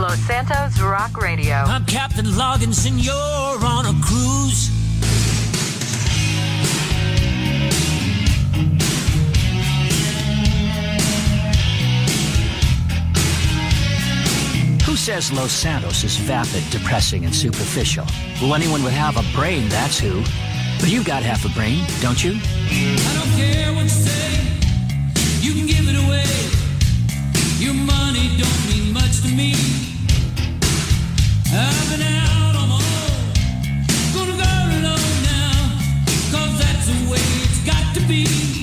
Los Santos Rock Radio. I'm Captain Loggins and you're on a cruise. Who says Los Santos is vapid, depressing, and superficial? Well, anyone with half a brain, that's who. But you've got half a brain, don't you? I don't care what you say. You can give it away. Your money don't mean much to me. Be.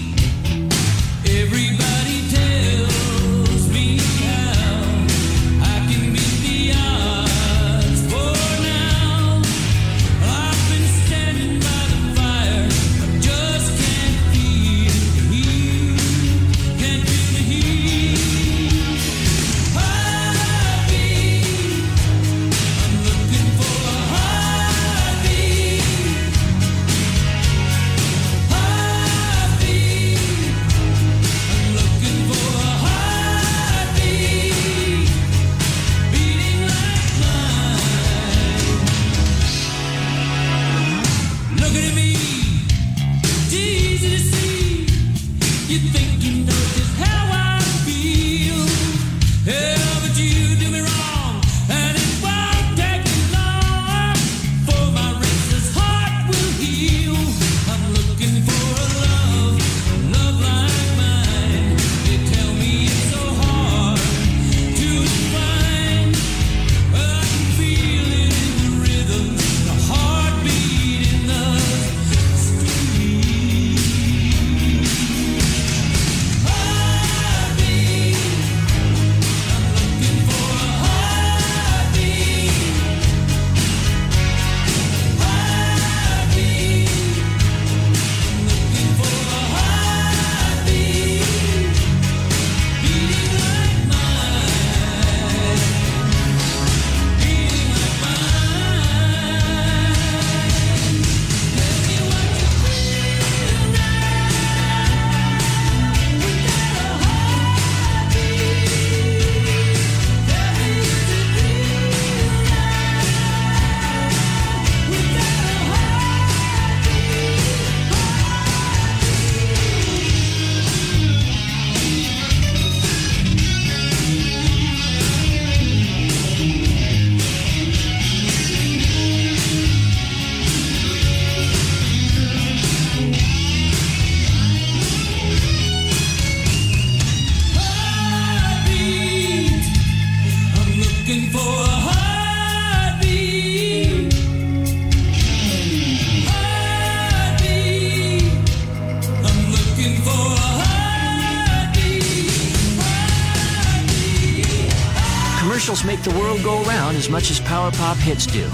Power pop do.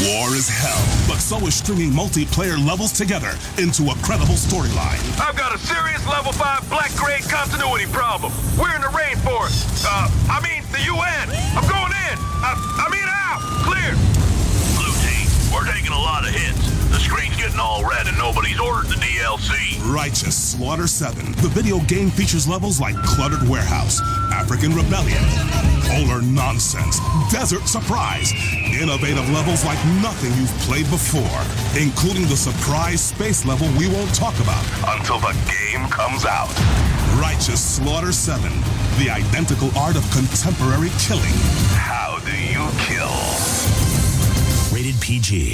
War is hell, but so is stringing multiplayer levels together into a credible storyline. I've got a serious level 5 black grade continuity problem. We're in the rainforest. Uh, I mean, the UN. I'm going in. I, I getting all red and nobody's ordered the DLC. Righteous Slaughter 7. The video game features levels like Cluttered Warehouse, African Rebellion, Polar Nonsense, Desert Surprise. Innovative levels like nothing you've played before, including the surprise space level we won't talk about. Until the game comes out. Righteous Slaughter 7. The identical art of contemporary killing.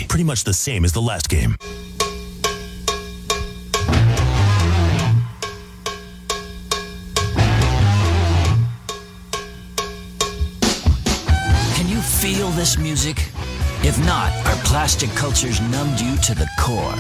Pretty much the same as the last game. Can you feel this music? If not, our plastic culture's numbed you to the core.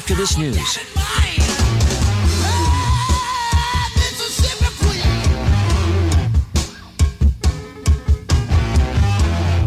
After this news.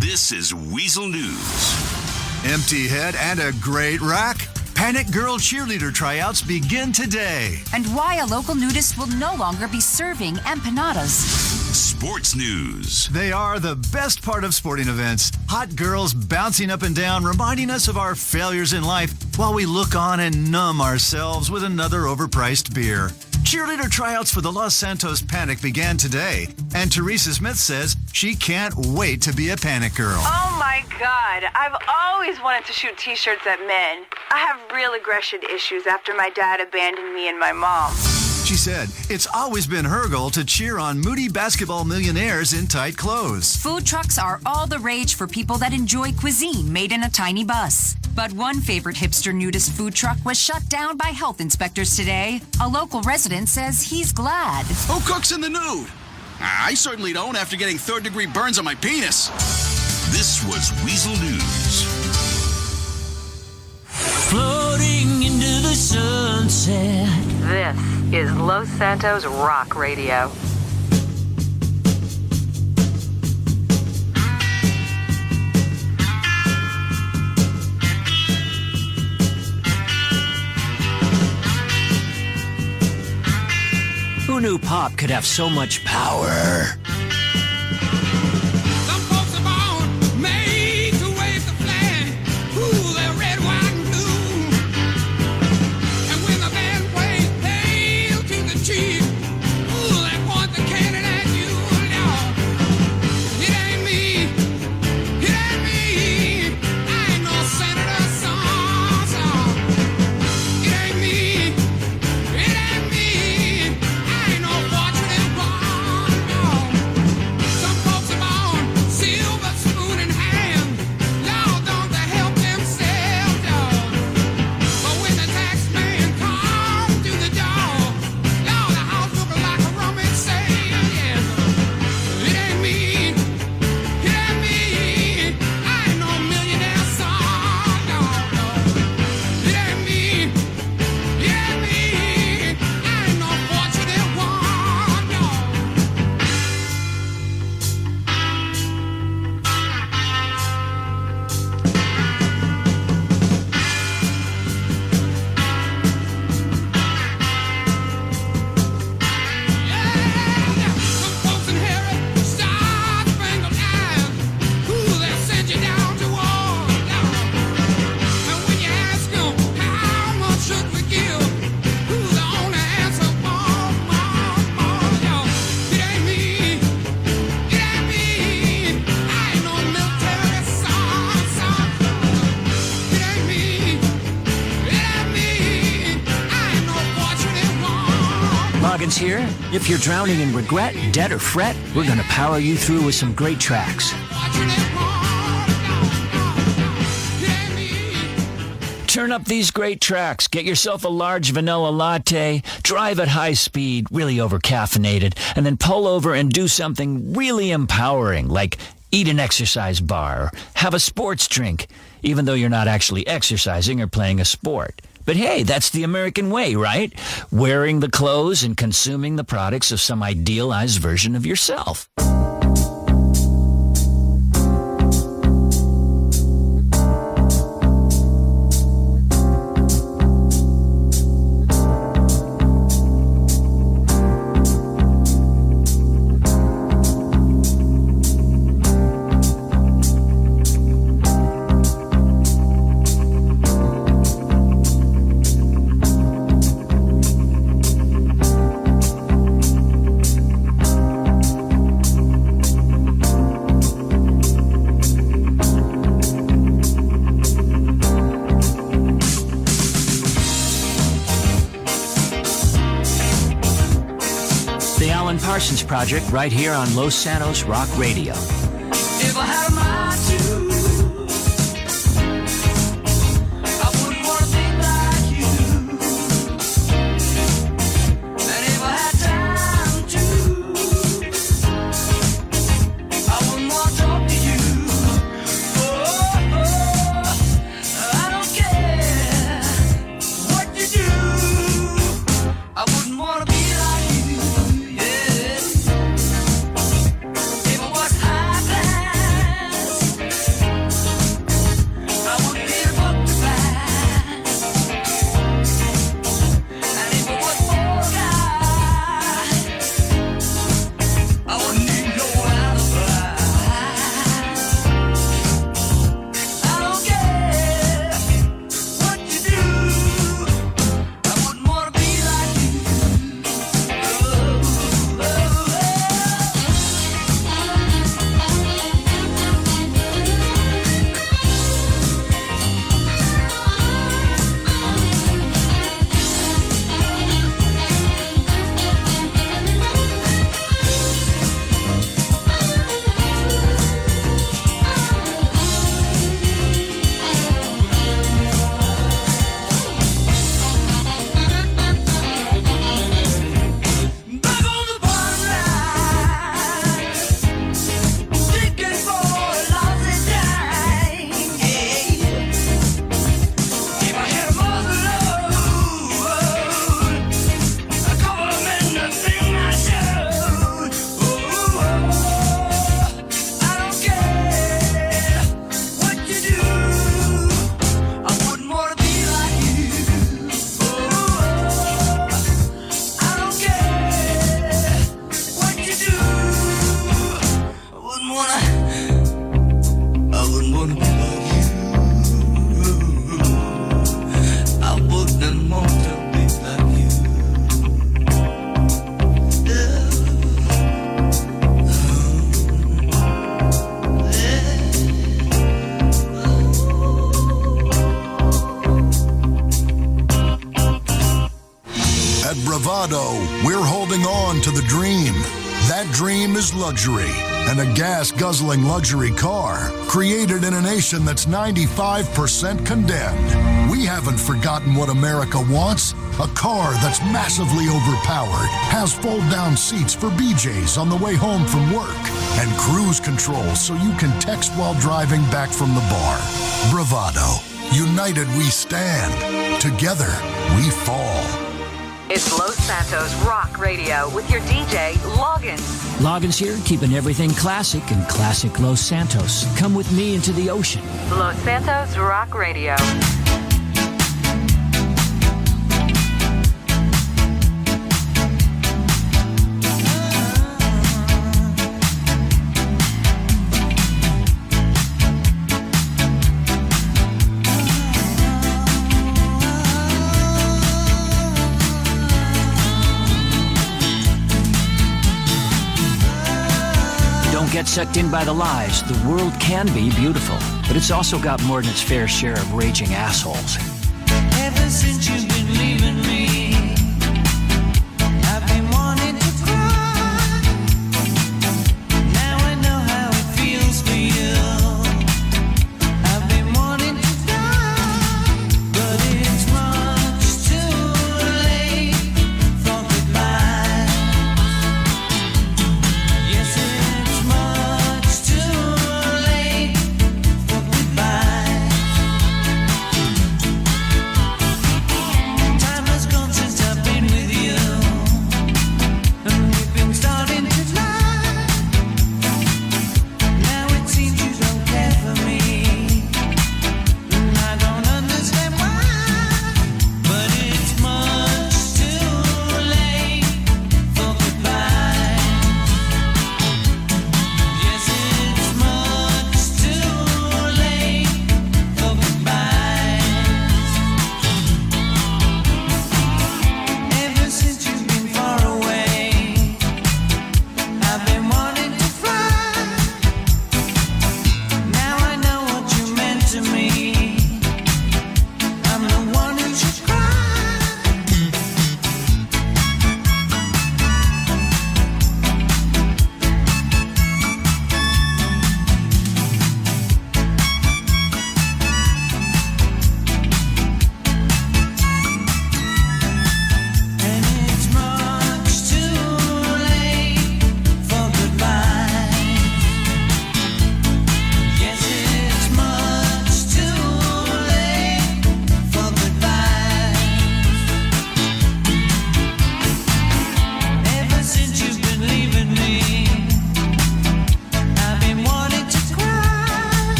This is Weasel News. Empty head and a great rack. Panic Girl cheerleader tryouts begin today. And why a local nudist will no longer be serving empanadas. Sports News. They are the best part of sporting events. Hot girls bouncing up and down, reminding us of our failures in life while we look on and numb ourselves with another overpriced beer. Cheerleader tryouts for the Los Santos Panic began today, and Teresa Smith says she can't wait to be a Panic Girl. Oh my god, I've always wanted to shoot t shirts at men. I have real aggression issues after my dad abandoned me and my mom. She said it's always been her goal to cheer on moody basketball millionaires in tight clothes. Food trucks are all the rage for people that enjoy cuisine made in a tiny bus. But one favorite hipster nudist food truck was shut down by health inspectors today. A local resident says he's glad. Oh, Who cooks in the nude? I certainly don't after getting third degree burns on my penis. This was Weasel News. Floating into the sunset. This is Los Santos Rock Radio. Who knew pop could have so much power? If you're drowning in regret, debt, or fret, we're going to power you through with some great tracks. Turn up these great tracks. Get yourself a large vanilla latte, drive at high speed, really over caffeinated, and then pull over and do something really empowering, like eat an exercise bar have a sports drink, even though you're not actually exercising or playing a sport. But hey, that's the American way, right? Wearing the clothes and consuming the products of some idealized version of yourself. Project, right here on Los Santos Rock Radio. Luxury and a gas guzzling luxury car created in a nation that's 95% condemned. We haven't forgotten what America wants a car that's massively overpowered, has fold down seats for BJs on the way home from work, and cruise control so you can text while driving back from the bar. Bravado. United we stand. Together we fall. It's Los Santos Rock Radio with your DJ, Loggins. Loggins here, keeping everything classic and classic Los Santos. Come with me into the ocean. Los Santos Rock Radio. Sucked in by the lies. The world can be beautiful, but it's also got more than its fair share of raging assholes.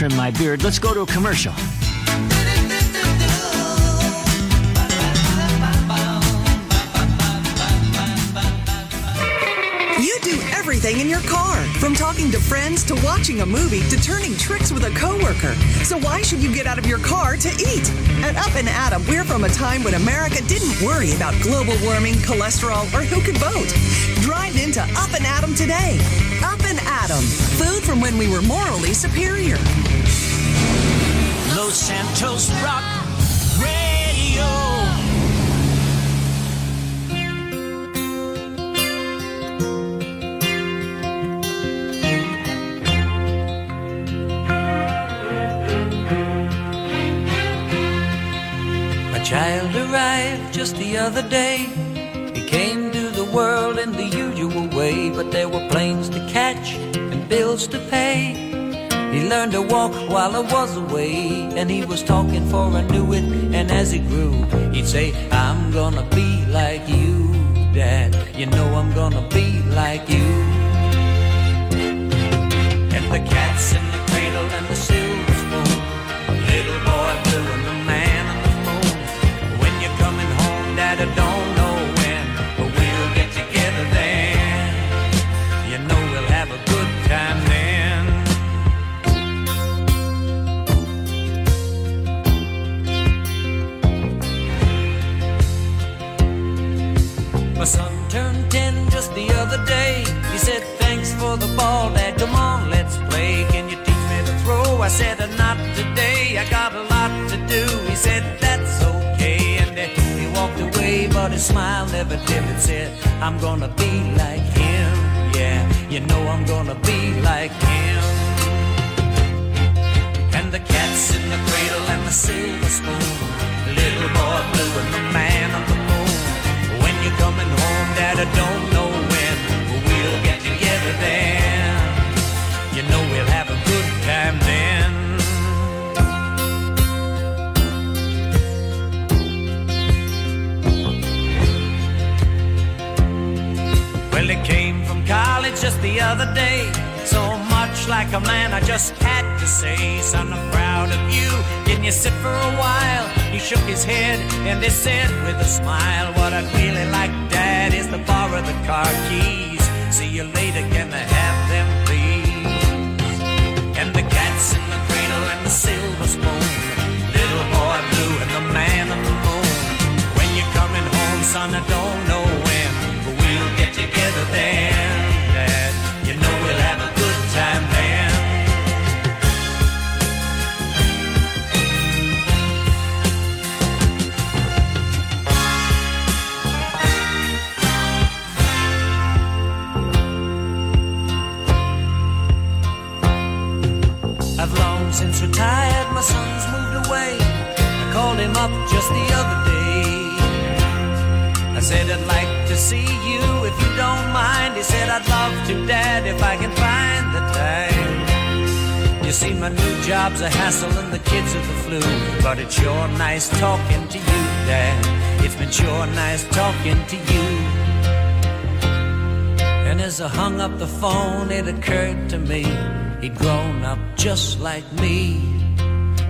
Trim my beard. Let's go to a commercial. You do everything in your car, from talking to friends to watching a movie to turning tricks with a coworker. So why should you get out of your car to eat? At Up-n-Atom, we're from a time when America didn't worry about global warming, cholesterol, or who could vote. Drive into Up-n-Atom today. Up-n-Atom, food from when we were morally superior. Santos Rock Radio. A child arrived just the other day. He came to the world in the usual way, but there were planes to catch and bills to pay. He learned to walk while I was away, and he was talking for I knew it. And as he grew, he'd say, I'm gonna be like you, Dad. You know I'm gonna be like you. And the cats the day he said thanks for the ball, Dad. Come on, let's play. Can you teach me to throw? I said, uh, not today. I got a lot to do. He said, that's okay. And uh, he walked away, but his smile never dimmed. Said, I'm gonna be like him. Yeah, you know I'm gonna be like him. And the cat's in the cradle and the silver spoon. Little boy blue and the man on the moon. When you're coming home, Dad, I don't know then. You know we'll have a good time then. Well, came from college just the other day. So much like a man, I just had to say, Son, I'm proud of you. You sit for a while? He shook his head and he said with a smile, What I'd really like, Dad, is the car keys. See you later, can I have them, please? And the cat's in the cradle and the silver spoon. Little boy blue and the man on the moon. When you're coming home, son, I don't since my son's moved away. I called him up just the other day. I said, I'd like to see you if you don't mind. He said, I'd love to, Dad, if I can find the time. You see, my new job's a hassle and the kids are the flu. But it's sure nice talking to you, Dad. It's been sure nice talking to you. And as I hung up the phone, it occurred to me he'd grown up just like me.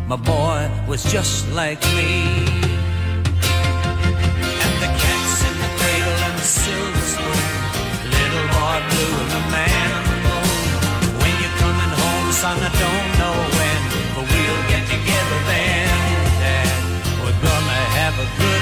My boy was just like me. And the cat's in the cradle and the silver spoon. Little boy blue and the man on the moon. When you're coming home, son, I don't know when, but we'll get together then, Dad. We're gonna have a good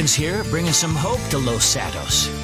Loggins here, bringing some hope to Los Santos.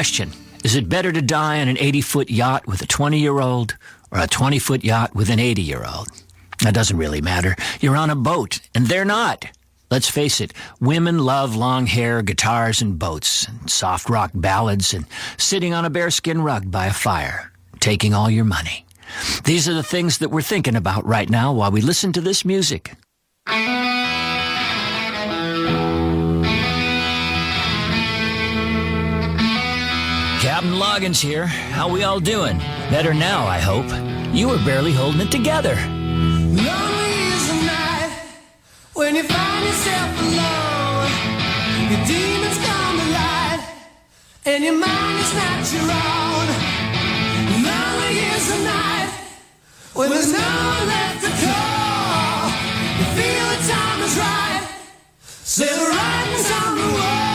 Question Is it better to die on an 80 foot yacht with a 20 year old or a 20 foot yacht with an 80 year old? That doesn't really matter. You're on a boat, and they're not. Let's face it, women love long hair, guitars, and boats, and soft rock ballads, and sitting on a bearskin rug by a fire, taking all your money. These are the things that we're thinking about right now while we listen to this music. Captain Loggins here. How we all doing? Better now, I hope. You were barely holding it together. Lonely is the night when you find yourself alone. Your demons come to light, and your mind is not your own. Lonely is the night when there's no one left to call. You feel the time is right, say the writing's on the wall.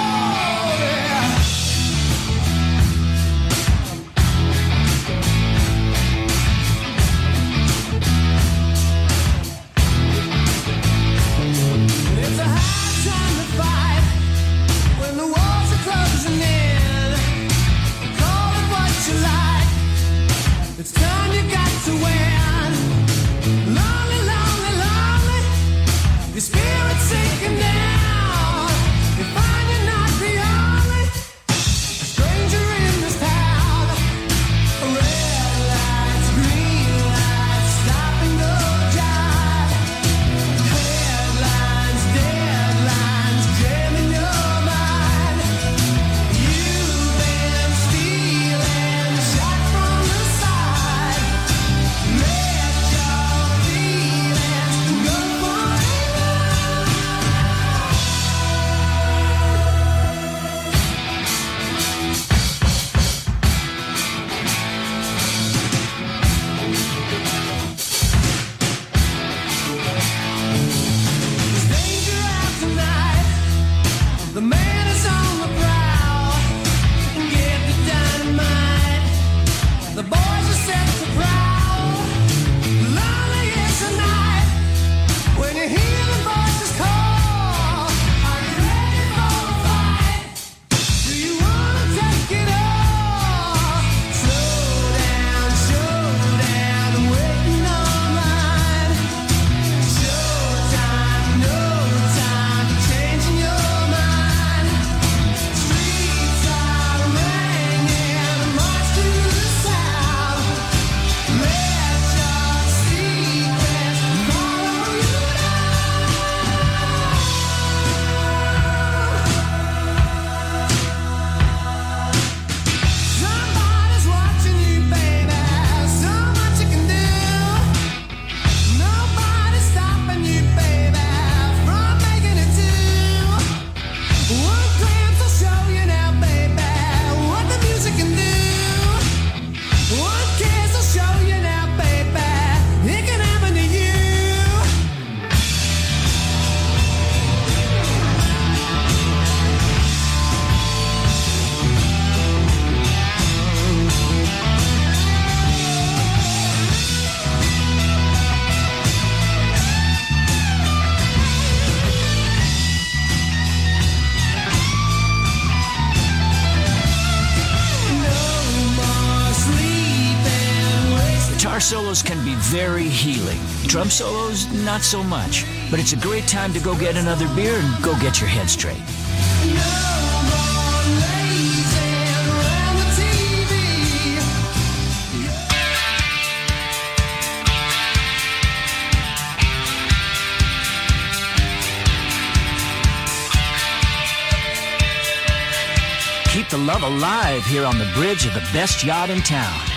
Drum solos, not so much. But it's a great time to go get another beer and go get your head straight. Keep the love alive here on the bridge of the best yacht in town.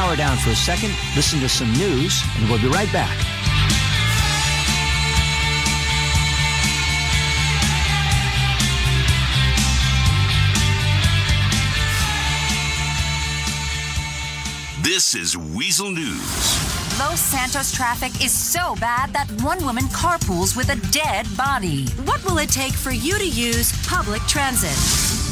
Power down for a second, listen to some news, and we'll be right back. This is Weasel News. Los Santos traffic is so bad that one woman carpools with a dead body. What will it take for you to use public transit?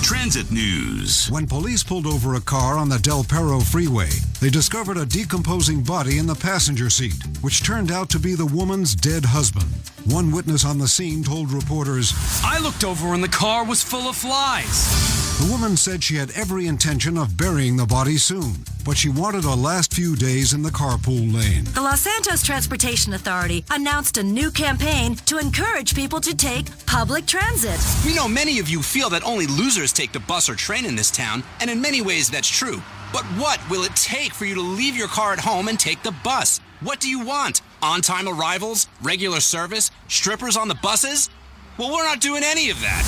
Transit News. When police pulled over a car on the Del Perro freeway, they discovered a decomposing body in the passenger seat, which turned out to be the woman's dead husband. One witness on the scene told reporters, I looked over and the car was full of flies. The woman said she had every intention of burying the body soon, but she wanted a last few days in the carpool lane. The Los Santos Transportation Authority announced a new campaign to encourage people to take public transit. We know many of you feel that only losers take the bus or train in this town, and in many ways that's true. But what will it take for you to leave your car at home and take the bus? What do you want? On time arrivals? Regular service? Strippers on the buses? Well, we're not doing any of that.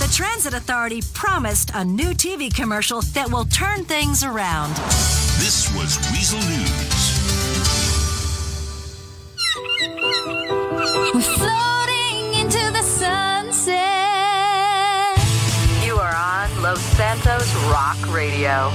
The Transit Authority promised a new TV commercial that will turn things around. This was Weasel News. We're floating into the sunset. You are on Los Santos Rock Radio.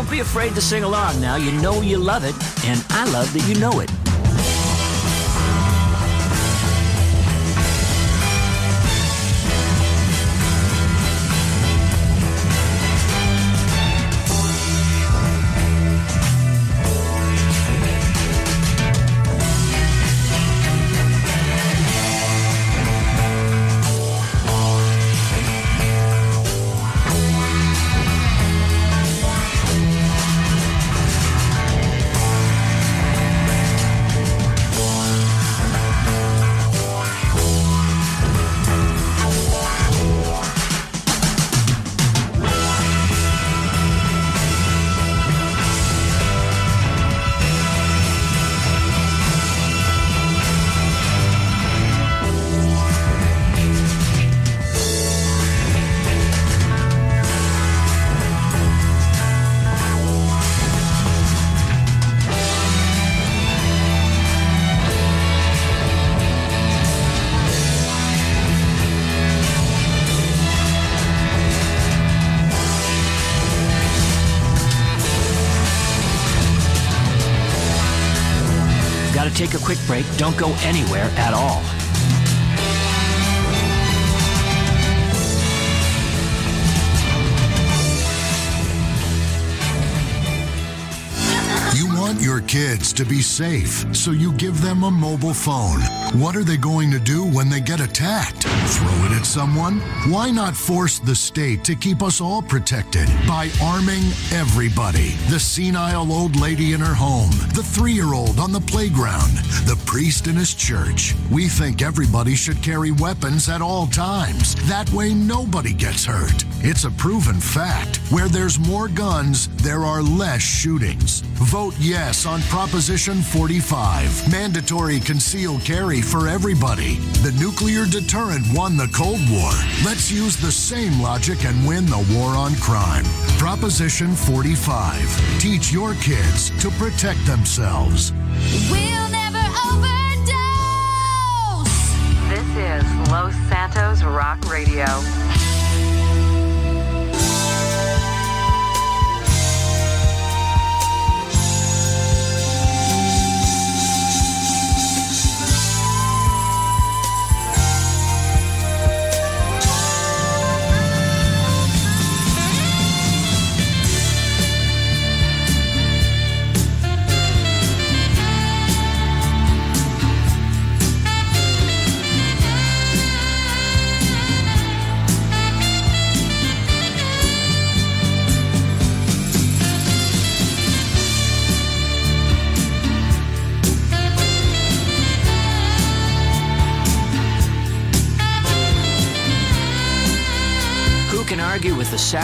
Don't be afraid to sing along now. You know you love it, and I love that you know it. Quick break. Don't go anywhere at all. To be safe, so you give them a mobile phone. What are they going to do when they get attacked? Throw it at someone? Why not force the state to keep us all protected by arming everybody? The senile old lady in her home, the three year old on the playground, the priest in his church. We think everybody should carry weapons at all times. That way, nobody gets hurt. It's a proven fact. Where there's more guns, there are less shootings. Vote yes on Proposition 45. Mandatory concealed carry for everybody. The nuclear deterrent won the Cold War. Let's use the same logic and win the war on crime. Proposition 45. Teach your kids to protect themselves. We'll never overdose. This is Los Santos Rock Radio.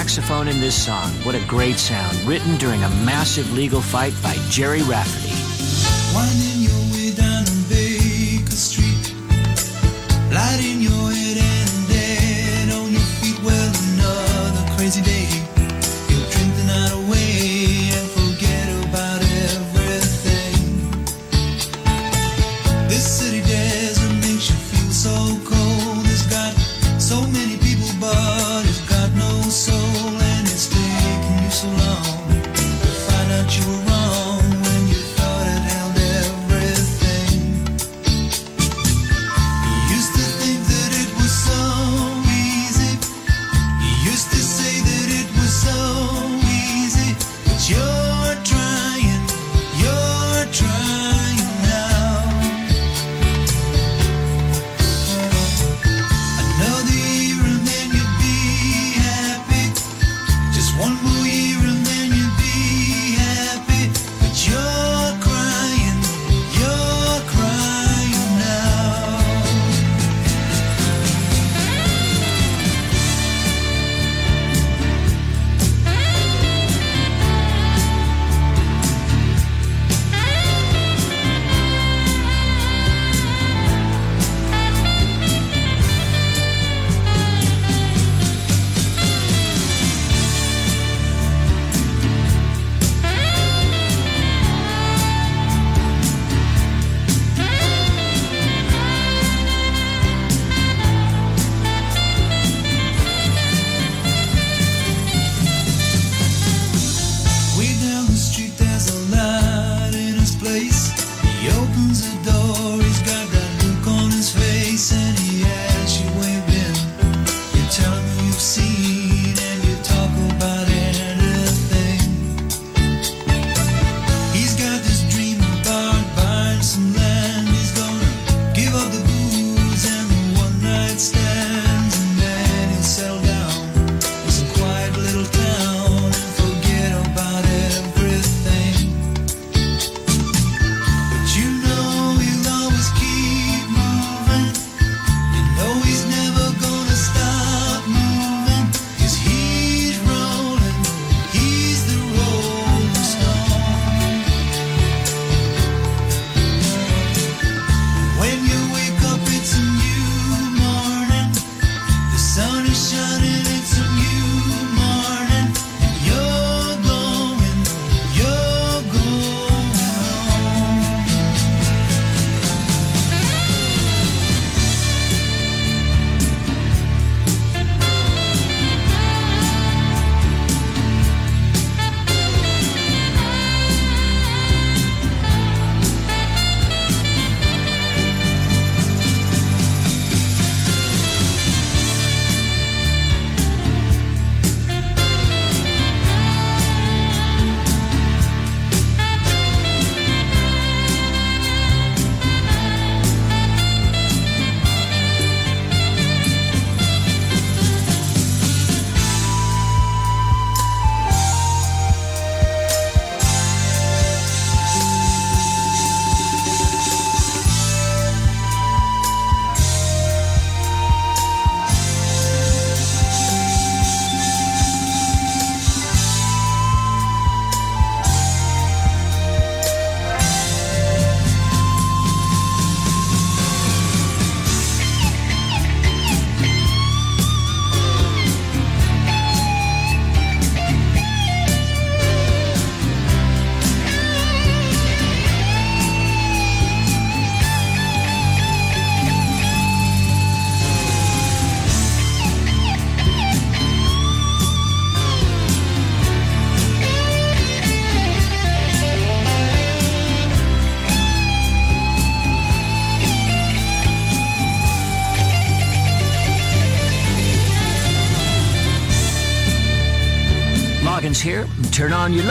saxophone in this song. What a great sound, written during a massive legal fight by Gerry Rafferty.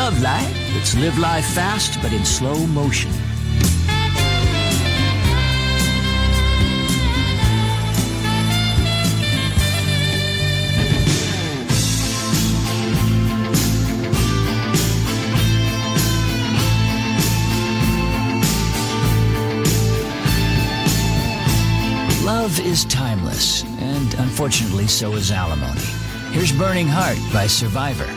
love life. Let's live life fast, but in slow motion. Love is timeless, and unfortunately, so is alimony. Here's Burning Heart by Survivor.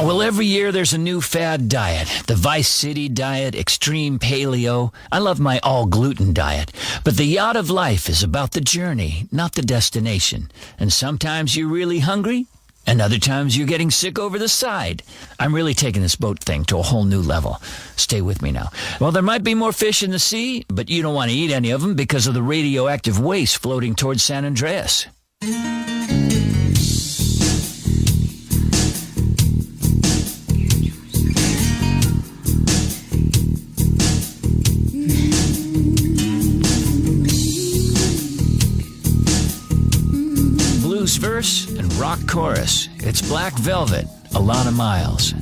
Yeah, well, every year there's a new fad diet. The Vice City diet, extreme paleo. I love my all gluten diet. But the yacht of life is about the journey, not the destination. And sometimes you're really hungry, and other times you're getting sick over the side. I'm really taking this boat thing to a whole new level. Stay with me now. Well, there might be more fish in the sea, but you don't want to eat any of them because of the radioactive waste floating towards San Andreas. rock chorus. It's Black Velvet, Alannah Myles.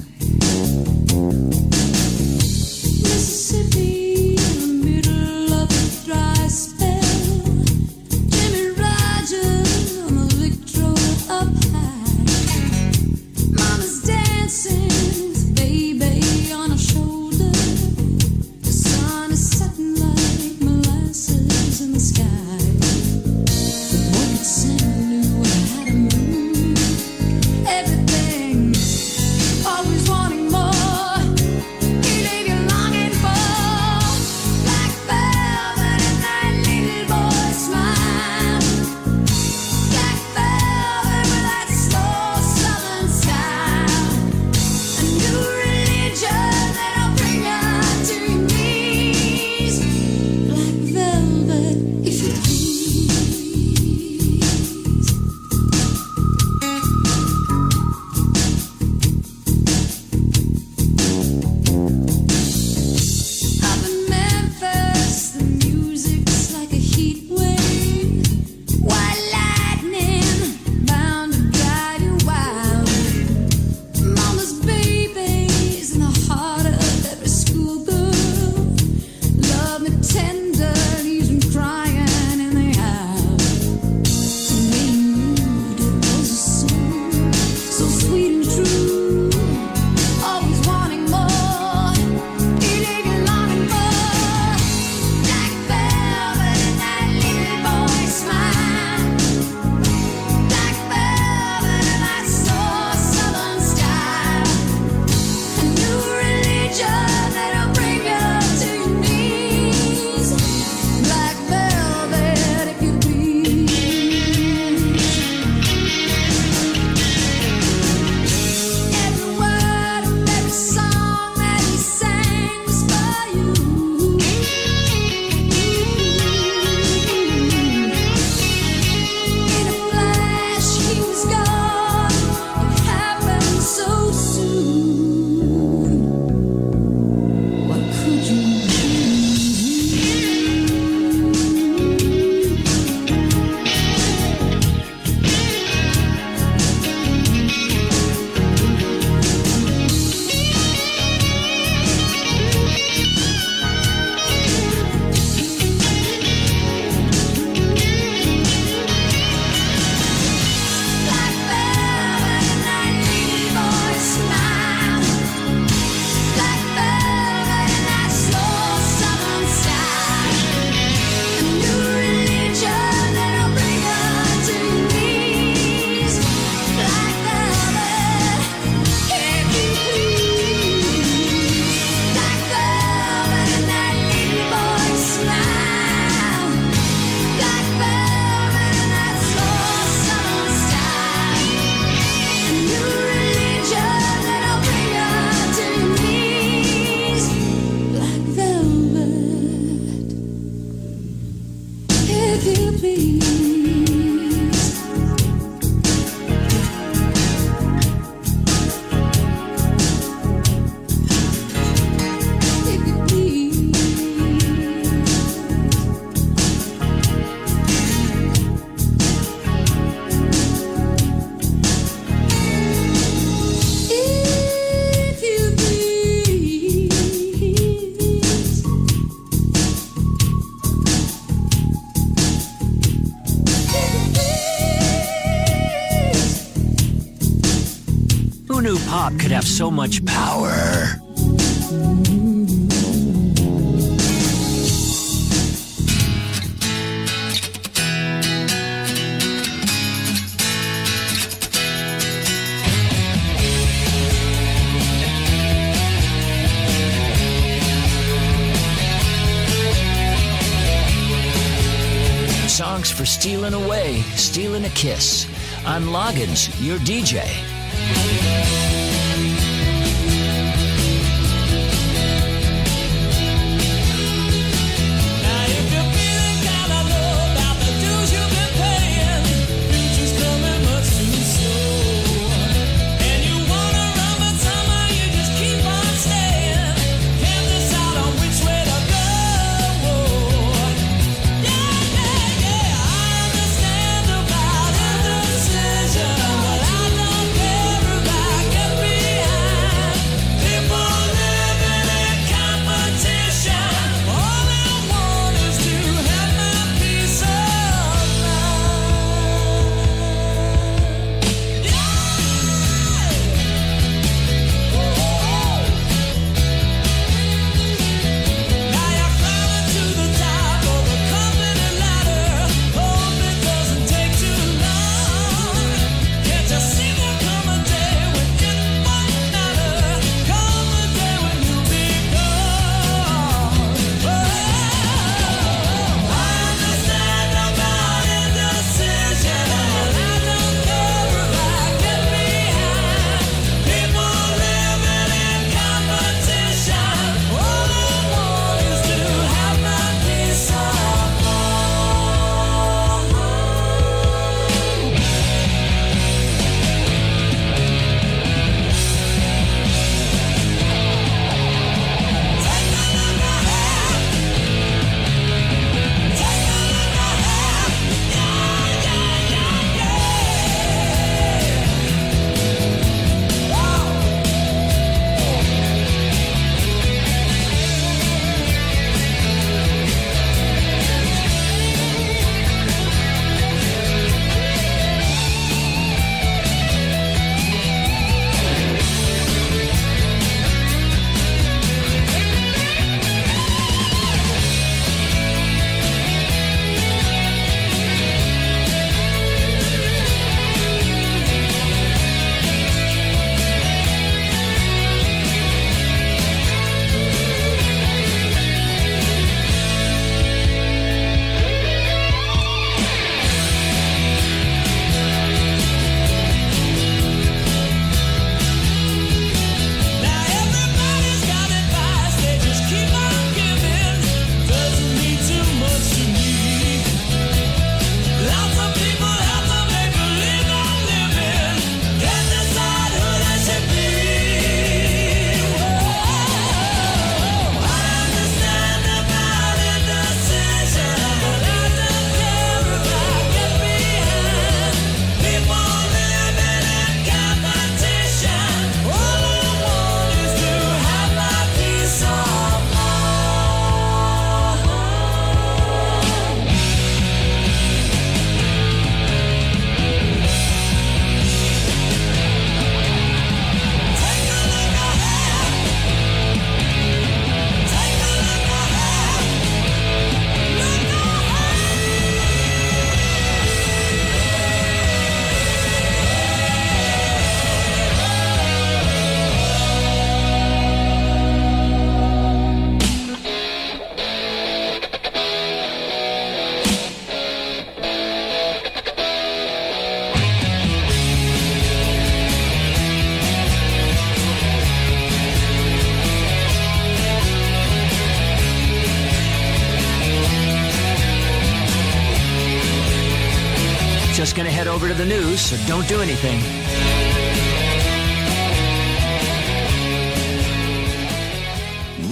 So much power? Songs for stealing away, stealing a kiss. I'm Loggins, your DJ. Over to the news, so don't do anything.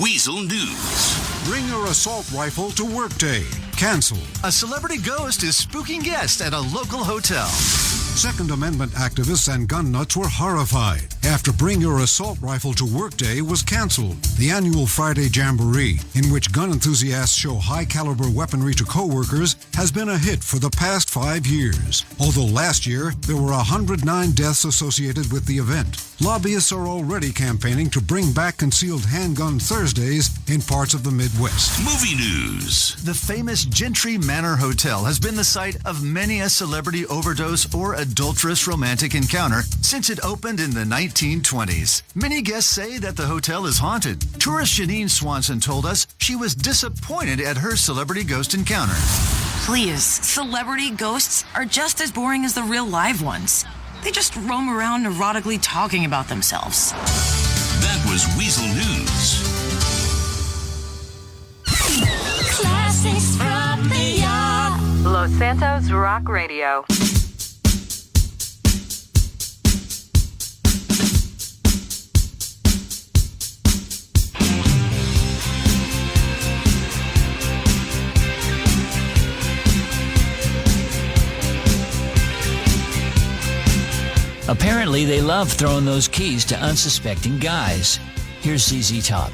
Weasel News. Bring your assault rifle to work day. Cancel. A celebrity ghost is spooking guests at a local hotel. Second Amendment activists and gun nuts were horrified. After Bring Your Assault Rifle to Work Day was canceled. The annual Friday Jamboree, in which gun enthusiasts show high caliber weaponry to coworkers, has been a hit for the past five years. Although last year there were 109 deaths associated with the event. Lobbyists are already campaigning to bring back concealed handgun Thursdays in parts of the Midwest. Movie news. The famous Gentry Manor Hotel has been the site of many a celebrity overdose or adulterous romantic encounter since it opened in the 1920s. Many guests say that the hotel is haunted. Tourist Janine Swanson told us she was disappointed at her celebrity ghost encounter. Please, celebrity ghosts are just as boring as the real live ones. They just roam around neurotically talking about themselves. That was Weasel News. Classics from the yard. Los Santos Rock Radio. Apparently, they love throwing those keys to unsuspecting guys. Here's ZZ Top.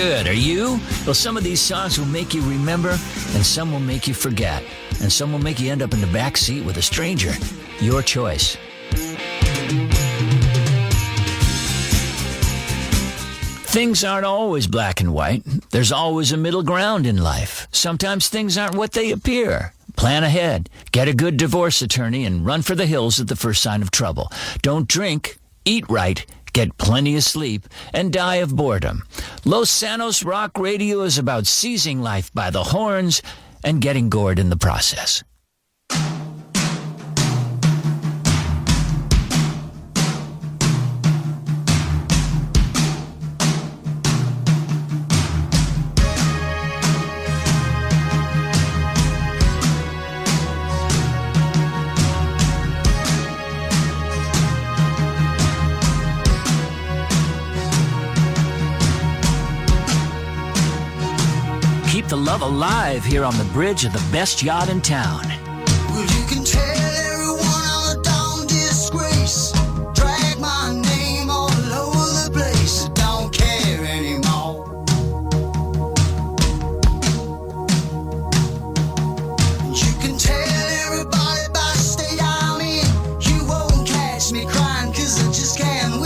Good. Are you? Well, some of these songs will make you remember, and some will make you forget, and some will make you end up in the back seat with a stranger. Your choice. Things aren't always black and white. There's always a middle ground in life. Sometimes things aren't what they appear. Plan ahead. Get a good divorce attorney and run for the hills at the first sign of trouble. Don't drink, eat right, get plenty of sleep, and die of boredom. Los Santos Rock Radio is about seizing life by the horns and getting gored in the process. love alive here on the bridge of the best yacht in town. Well, you can tell everyone I'm a down disgrace. Drag my name all over the place. I don't care anymore. You can tell everybody by the state I'm in. You won't catch me crying, cause I just can't.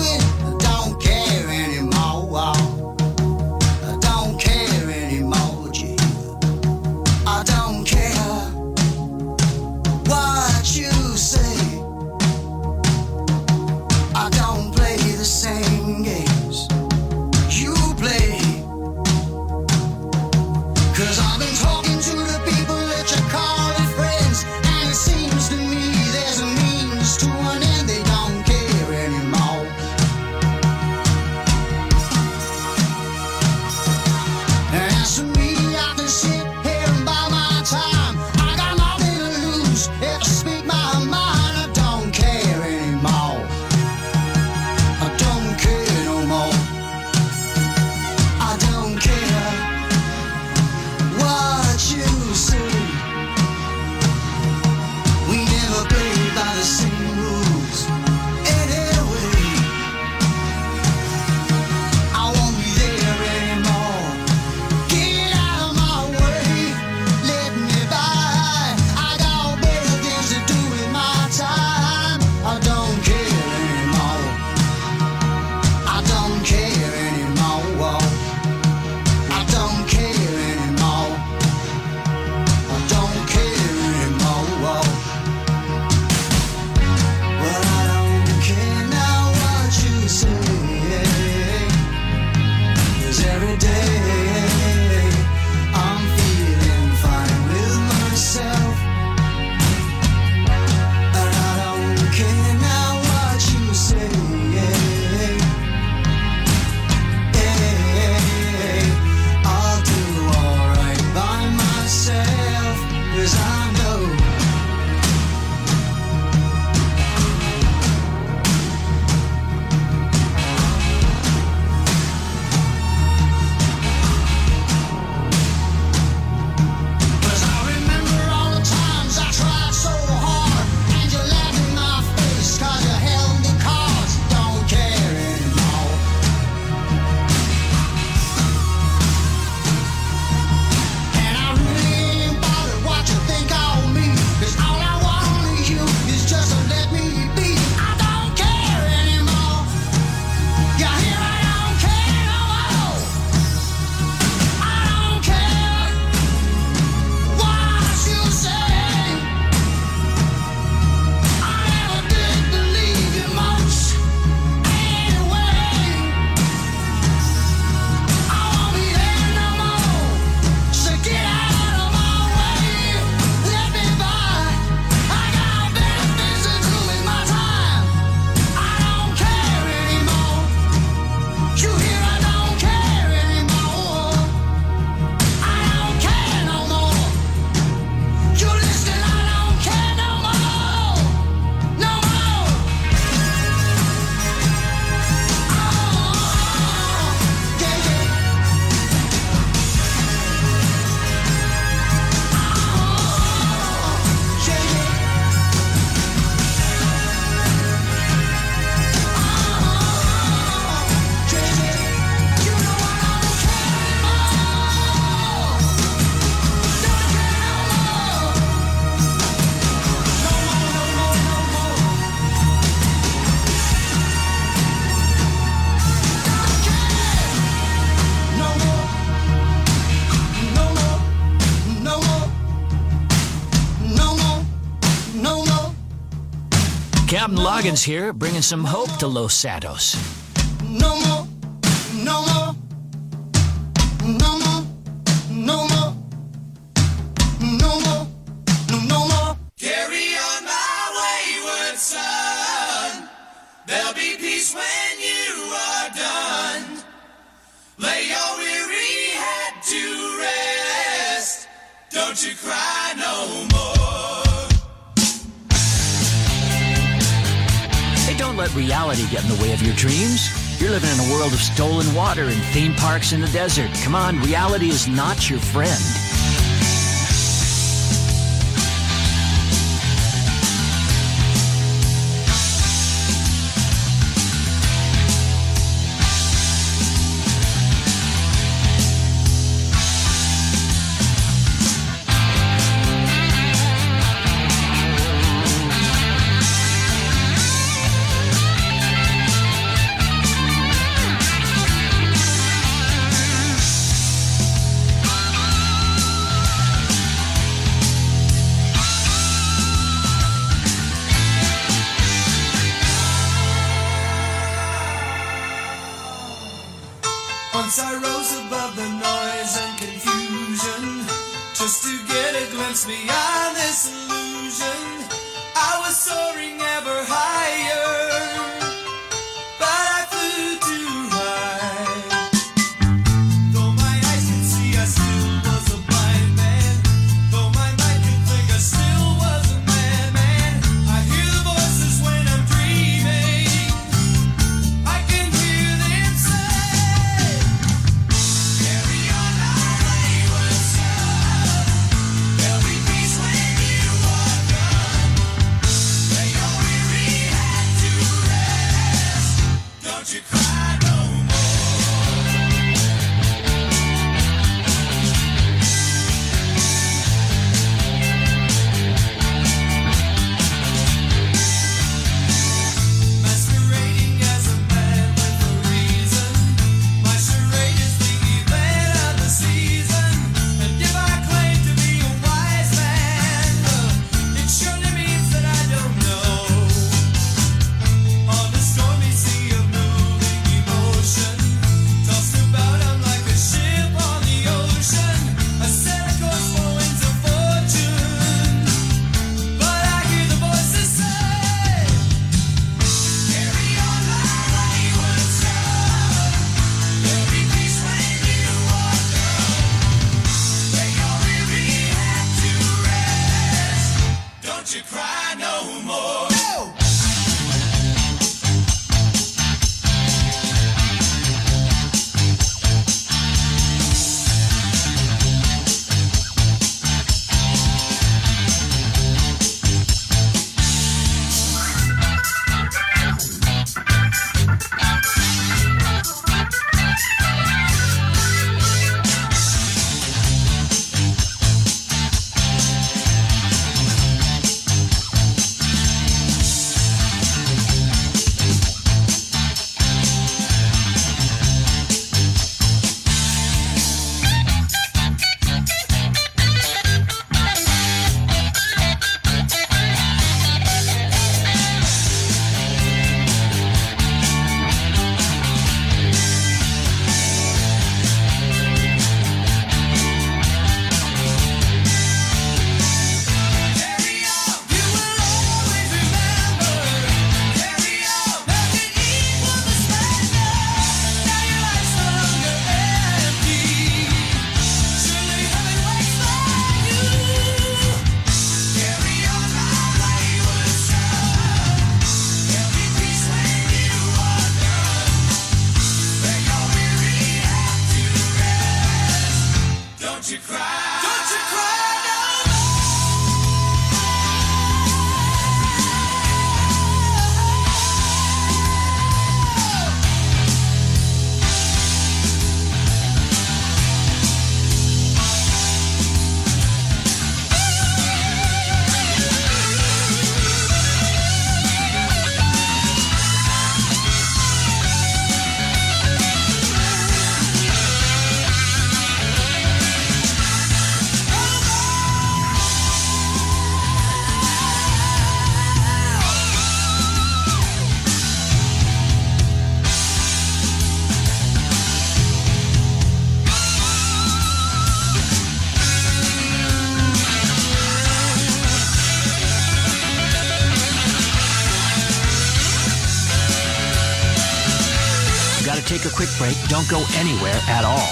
Loggins here, bringing some hope to Los Santos. No more, no more, no more, no more, no more, no, no more. Carry on my wayward son. There'll be peace when you are done. Lay your weary head to rest. Don't you cry no more. Let reality get in the way of your dreams. You're living in a world of stolen water and theme parks in the desert. Come on, reality is not your friend. Don't go anywhere at all.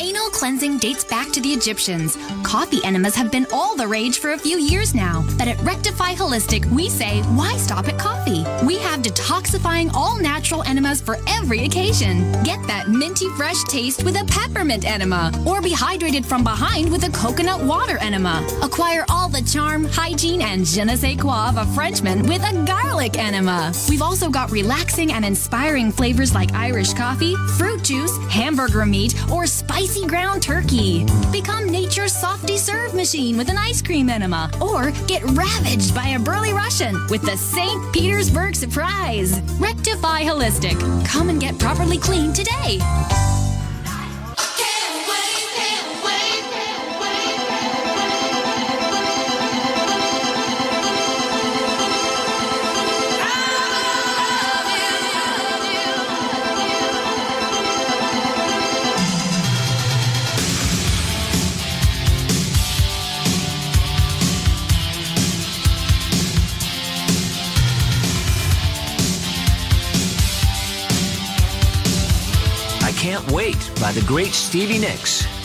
Anal cleansing dates back to the Egyptians. Coffee enemas have been all the rage for a few years now. But at Rectify Holistic, we say, why stop at coffee? We have detoxifying all natural enemas for every occasion. Get that minty fresh taste with a peppermint enema, or be hydrated from behind with a coconut water enema. Acquire all the charm, hygiene, and je ne sais quoi of a Frenchman with a garlic enema. We've also got relaxing and inspiring flavors like Irish coffee, fruit juice, hamburger meat, or spicy ground turkey. Become nature's softy serve machine with an ice cream enema, or get ravaged by a burly Russian with the St. Petersburg surprise. Rectify Holistic. Come and get properly clean today. By the great Stevie Nicks.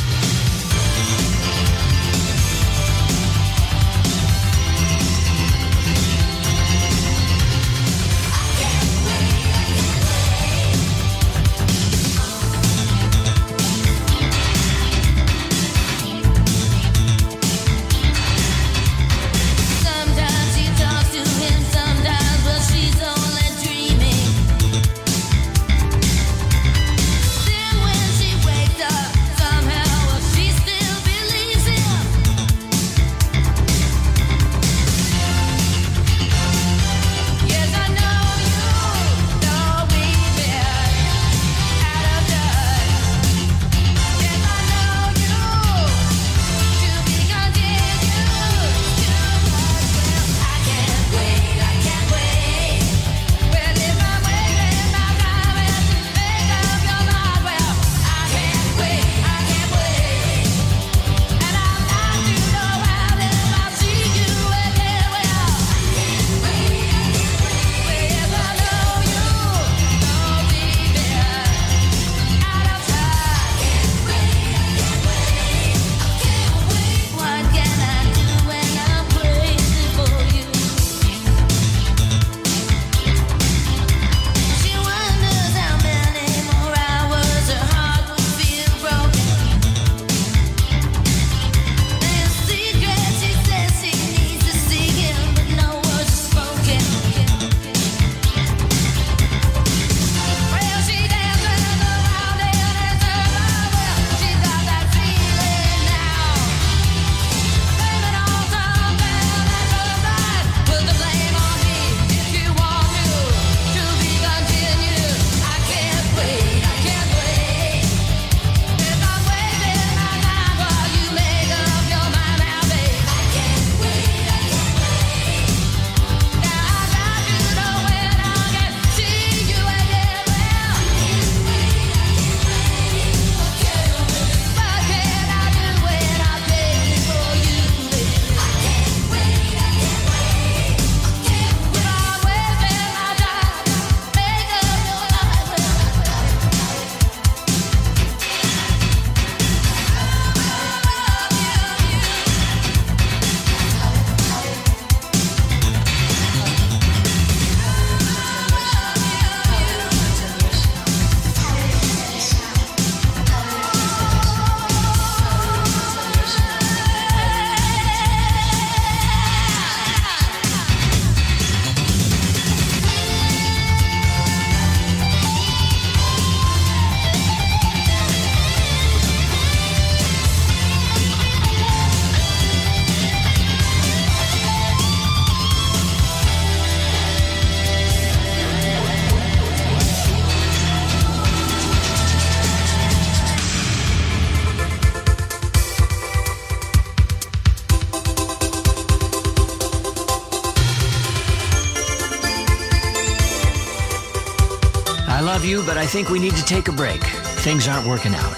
think we need to take a break. Things aren't working out.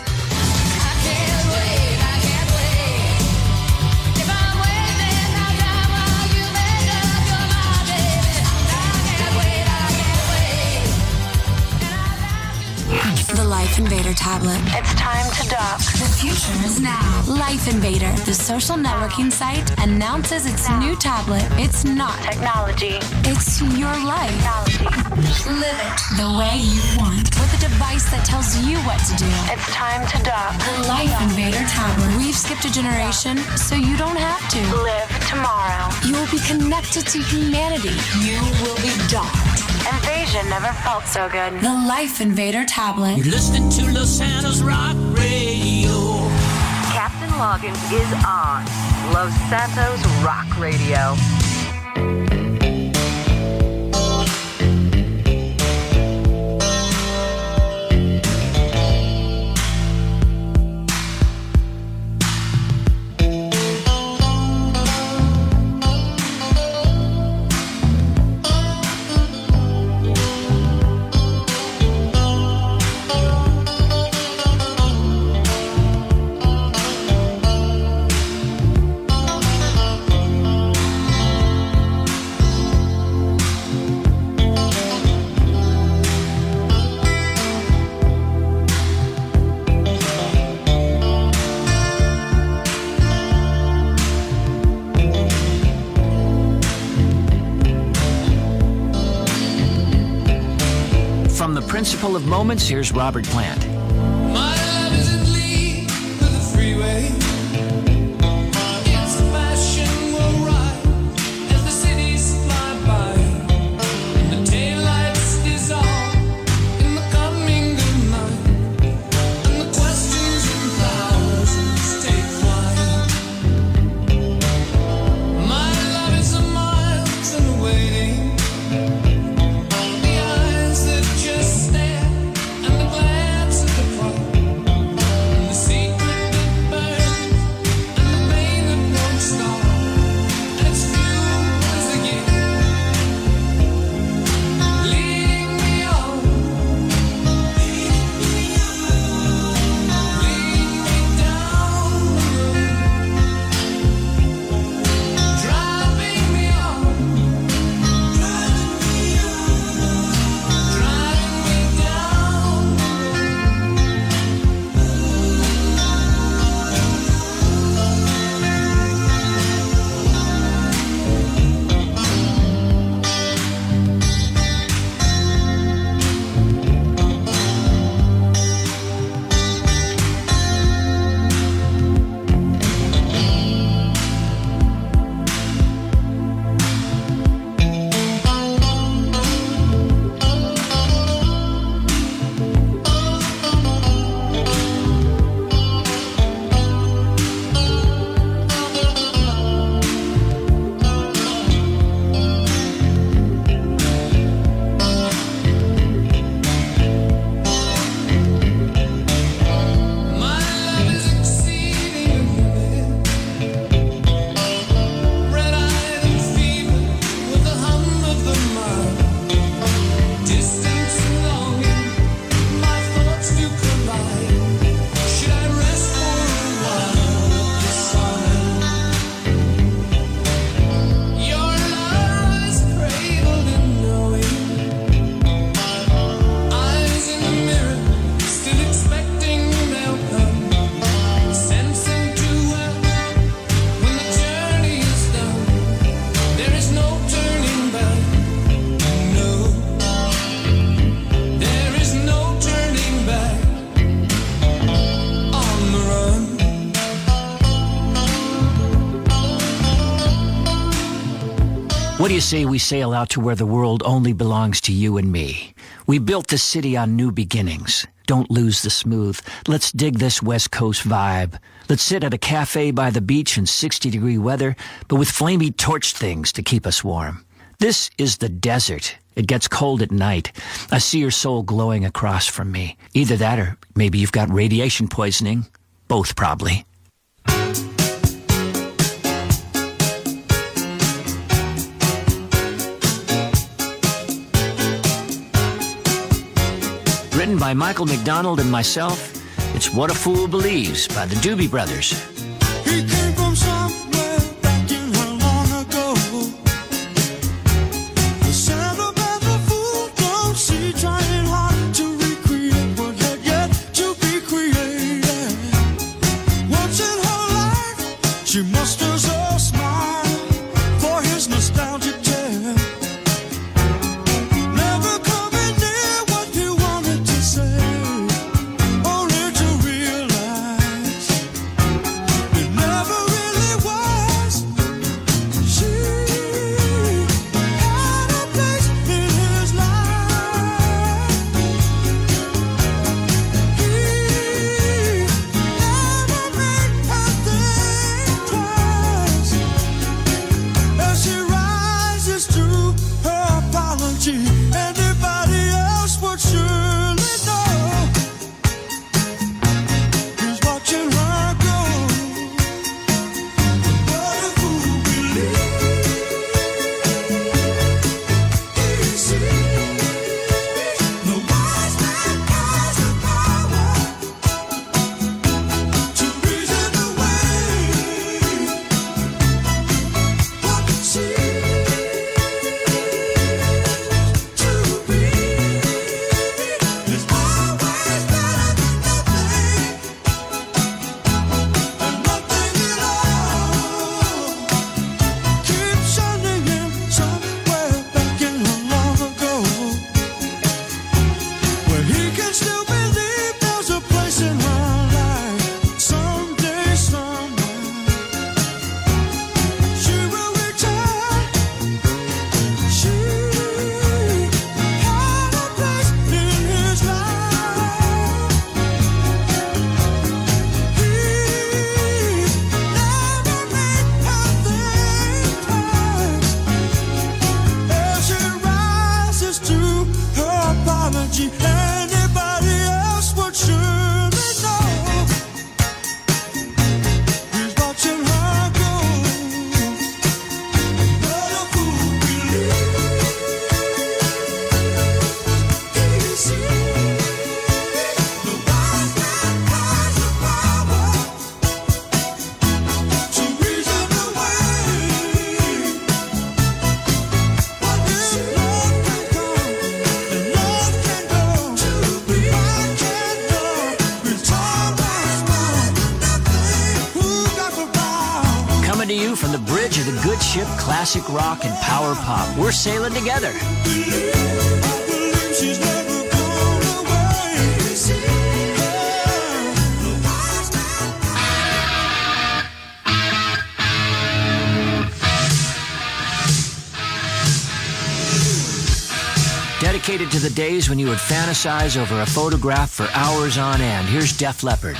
Life Invader tablet. It's time to dock. The future is now. Life Invader, the social networking site, announces its now. new tablet. It's not technology. It's your life. Technology. Live it the way you want. With a device that tells you what to do. It's time to dock. The Life Invader tablet. We've skipped a generation, so you don't have to. Live tomorrow. You will be connected to humanity. You will be docked. Invasion never felt so good. The Life Invader tablet. You're listening to Los Santos Rock Radio. Captain Loggins is on Los Santos Rock Radio. Moments, here's Robert Plant. You say we sail out to where the world only belongs to you and me? We built this city on new beginnings. Don't lose the smooth. Let's dig this West Coast vibe. Let's sit at a cafe by the beach in 60 degree weather, but with flamey torch things to keep us warm. This is the desert. It gets cold at night. I see your soul glowing across from me. Either that or maybe you've got radiation poisoning. Both probably. Written by Michael McDonald and myself, it's What a Fool Believes by the Doobie Brothers. Classic rock and power pop. We're sailing together. Dedicated to the days when you would fantasize over a photograph for hours on end, here's Def Leppard.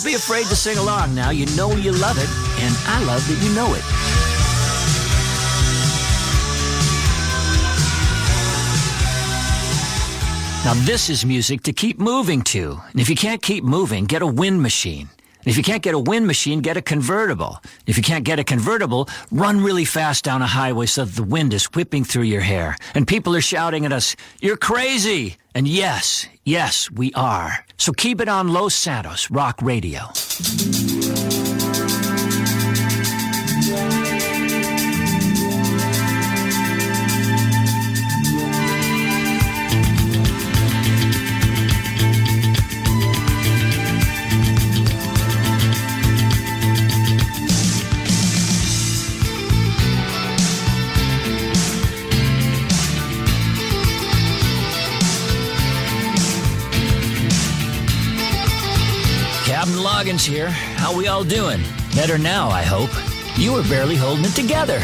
Don't be afraid to sing along now. You know you love it, and I love that you know it. Now, this is music to keep moving to. And if you can't keep moving, get a wind machine. If you can't get a wind machine, get a convertible. If you can't get a convertible, run really fast down a highway so that the wind is whipping through your hair. And people are shouting at us, You're crazy! And yes, yes, we are. So keep it on Los Santos Rock Radio. Here. How we all doing? Better now, I hope. You were barely holding it together.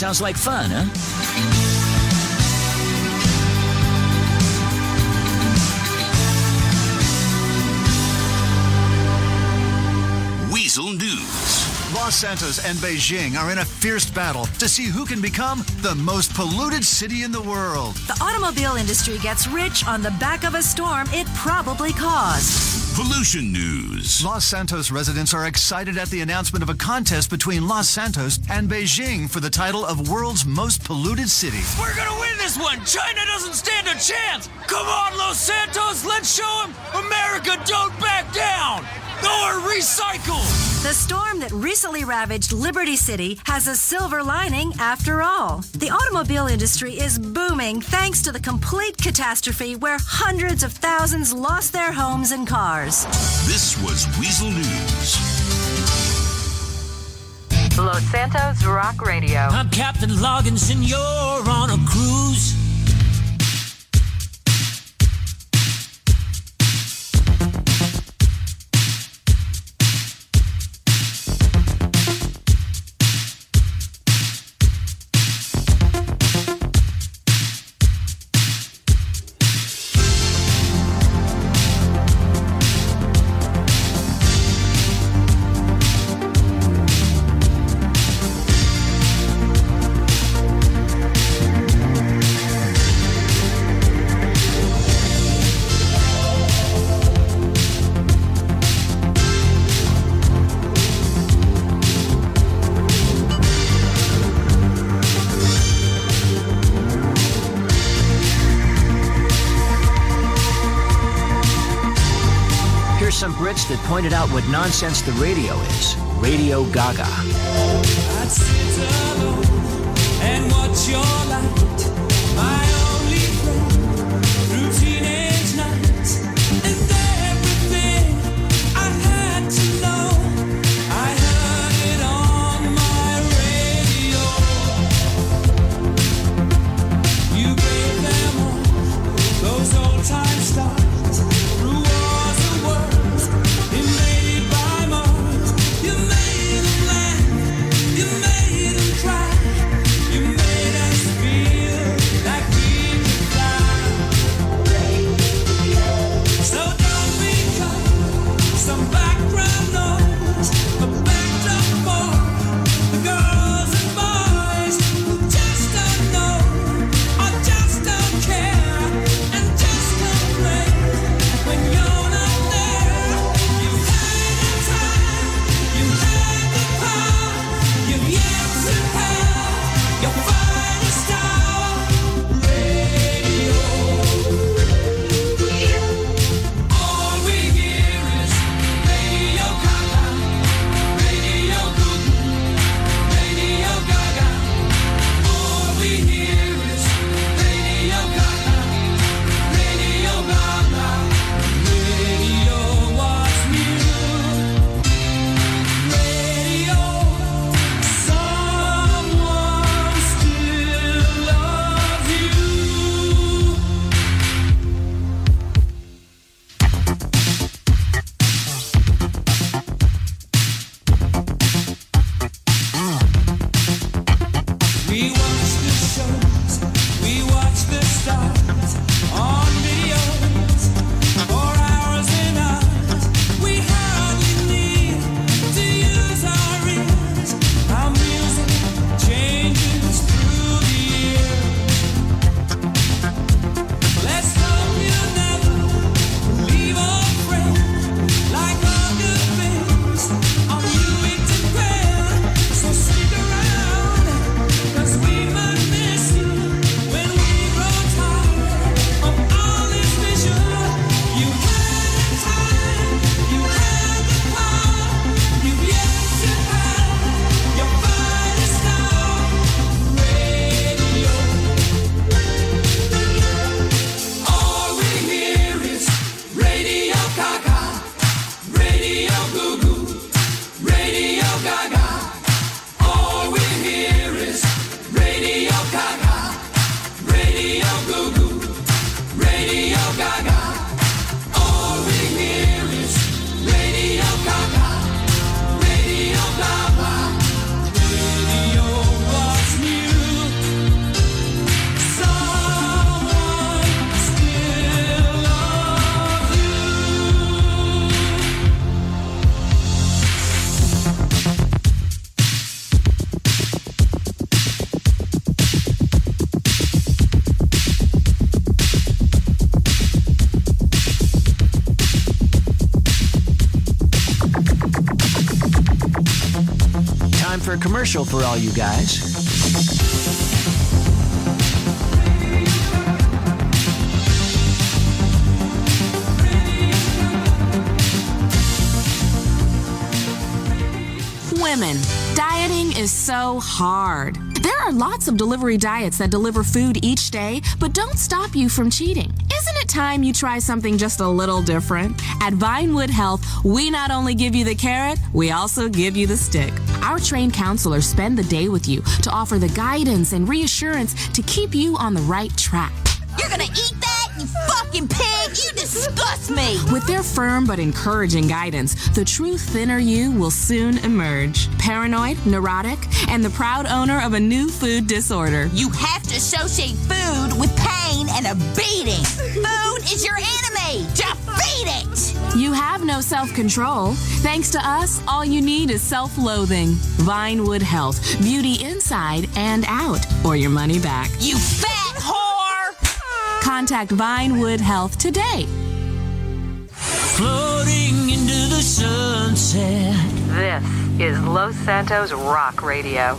Sounds like fun, huh? Weasel News. Los Santos and Beijing are in a fierce battle to see who can become the most polluted city in the world. The automobile industry gets rich on the back of a storm it probably caused. Pollution News. Los Santos residents are excited at the announcement of a contest between Los Santos and Beijing for the title of world's most polluted city. We're gonna win this one! China doesn't stand a chance! Come on, Los Santos, let's show them America don't back down! Or recycle! The storm that recently ravaged Liberty City has a silver lining after all. The automobile industry is booming thanks to the complete catastrophe where hundreds of thousands lost their homes and cars. This was Weasel News. Los Santos Rock Radio. I'm Captain Loggins and you're on a cruise. Pointed out what nonsense the radio is. Radio Gaga. Commercial for all you guys. Women, dieting is so hard. There are lots of delivery diets that deliver food each day, but don't stop you from cheating. Isn't it time you try something just a little different? At Vinewood Health, we not only give you the carrot, we also give you the stick. Our trained counselors spend the day with you to offer the guidance and reassurance to keep you on the right track. You're gonna eat that, you fucking pig! You disgust me! With their firm but encouraging guidance, the true thinner you will soon emerge. Paranoid, neurotic, and the proud owner of a new food disorder. You have to associate food with pain and a beating. Food is your enemy. Defeat it. You have no self control. Thanks to us, all you need is self loathing. Vinewood Health, beauty inside and out, or your money back. You fat whore! Contact Vinewood Health today. Floating into the sunset. This is Los Santos Rock Radio.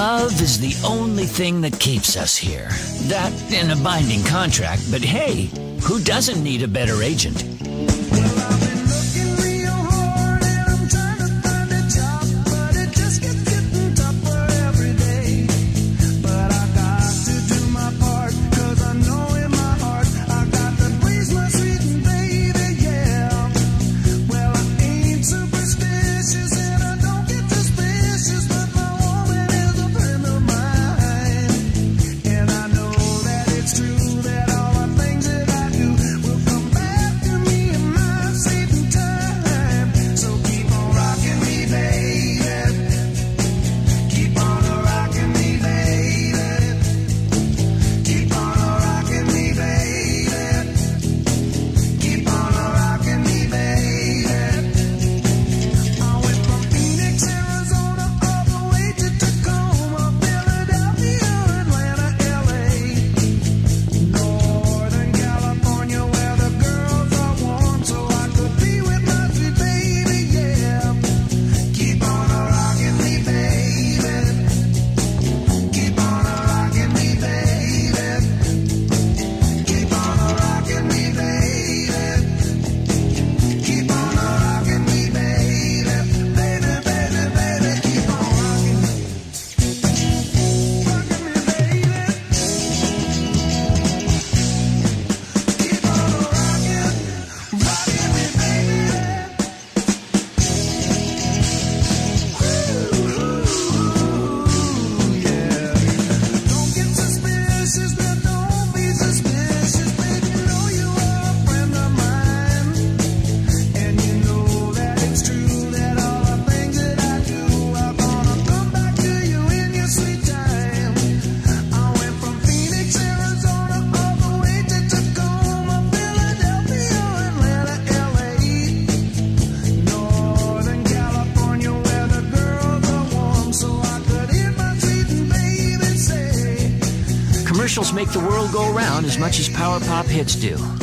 Love is the only thing that keeps us here. That in a binding contract, but hey, who doesn't need a better agent? Commercials make the world go round as much as power pop hits do.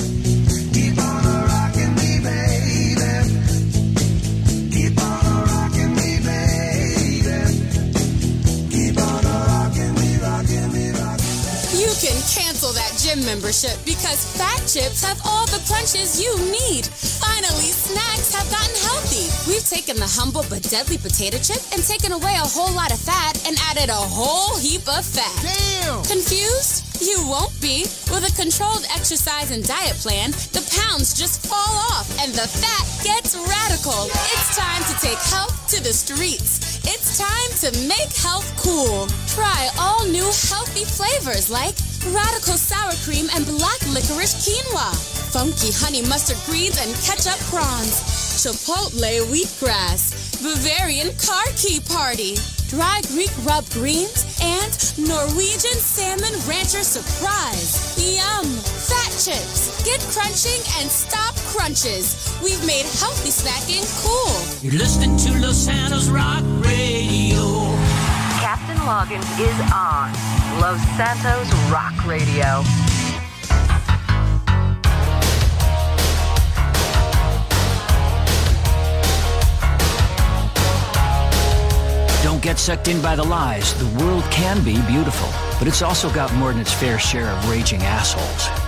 Membership because Fat Chips have all the crunches you need. Finally, snacks have gotten healthy. We've taken the humble but deadly potato chip and taken away a whole lot of fat and added a whole heap of fat. Damn! Confused? You won't be. With a controlled exercise and diet plan, the pounds just fall off and the fat gets radical. It's time to take health to the streets. It's time to make health cool. Try all new healthy flavors like radical sour cream and black licorice quinoa, funky honey mustard greens and ketchup prawns, chipotle wheatgrass, Bavarian car key party, dry Greek rub greens, and Norwegian salmon rancher surprise. Yum! Fat chips. Get crunching and stop crunches. We've made healthy snacking cool. You're listening to Los Santos Rock Radio. Loggins is on Los Santos Rock Radio. Don't get sucked in by the lies. The world can be beautiful, but it's also got more than its fair share of raging assholes.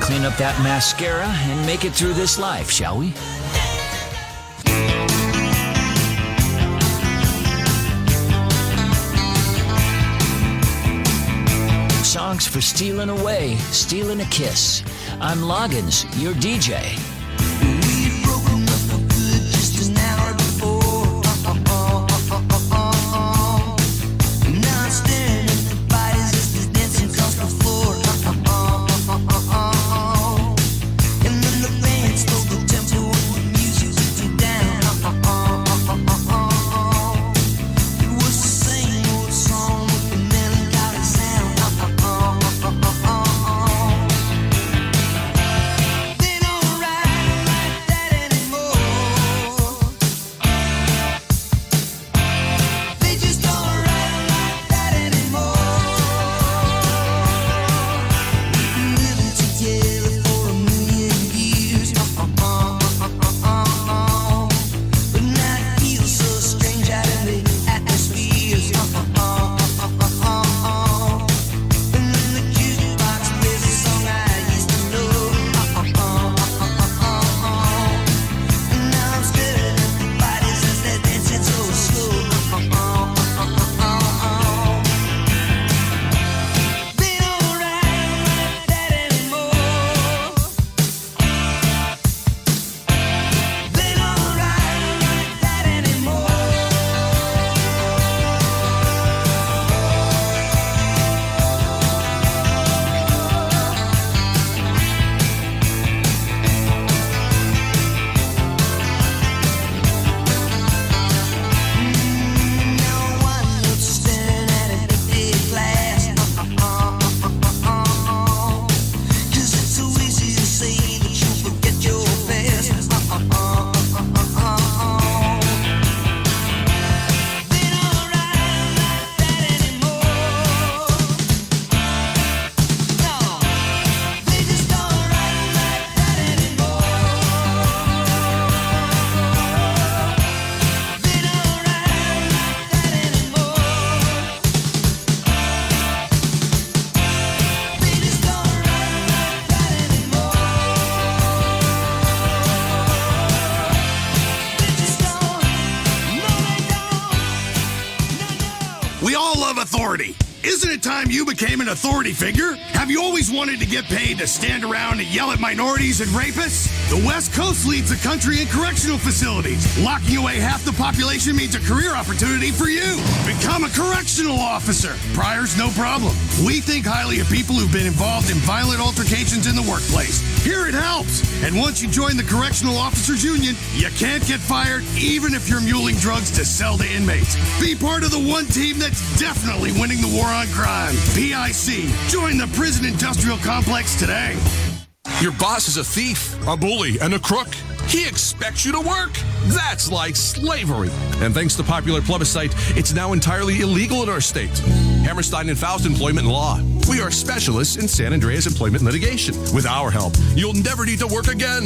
Clean up that mascara, and make it through this life, shall we? Songs for stealing away, stealing a kiss. I'm Loggins, your DJ. Time you became an authority figure? Have you always wanted to get paid to stand around and yell at minorities and rapists? The West Coast leads the country in correctional facilities. Locking away half the population means a career opportunity for you. Become a correctional officer. Priors, no problem. We think highly of people who've been involved in violent altercations in the workplace. Here it helps. And once you join the Correctional Officers Union, you can't get fired even if you're muling drugs to sell to inmates. Be part of the one team that's definitely winning the war on crime. PIC. Join the prison industrial complex today. Your boss is a thief, a bully, and a crook. He expects you to work. That's like slavery. And thanks to popular plebiscite, it's now entirely illegal in our state. Hammerstein and Faust Employment Law. We are specialists in San Andreas employment litigation. With our help, you'll never need to work again.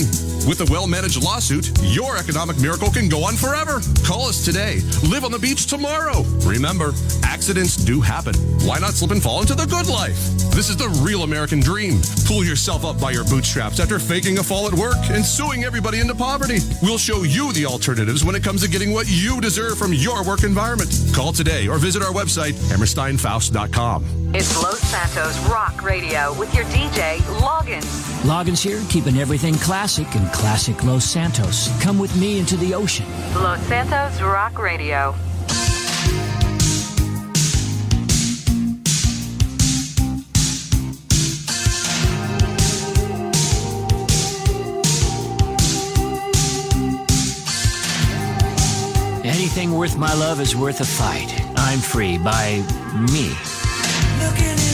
With a well managed lawsuit, your economic miracle can go on forever. Call us today. Live on the beach tomorrow. Remember, accidents do happen. Why not slip and fall into the good life? This is the real American dream. Pull yourself up by your bootstraps after faking a fall at work and suing everybody into poverty. We'll show you the alternatives when it comes to getting what you deserve from your work environment. Call today or visit our website, hammersteinfaust.com. It's Los Santos Rock Radio with your DJ, Loggins. Loggins here, keeping everything classic and classic Los Santos. Come with me into the ocean. Los Santos Rock Radio. Anything worth my love is worth a fight. I'm free by me. Love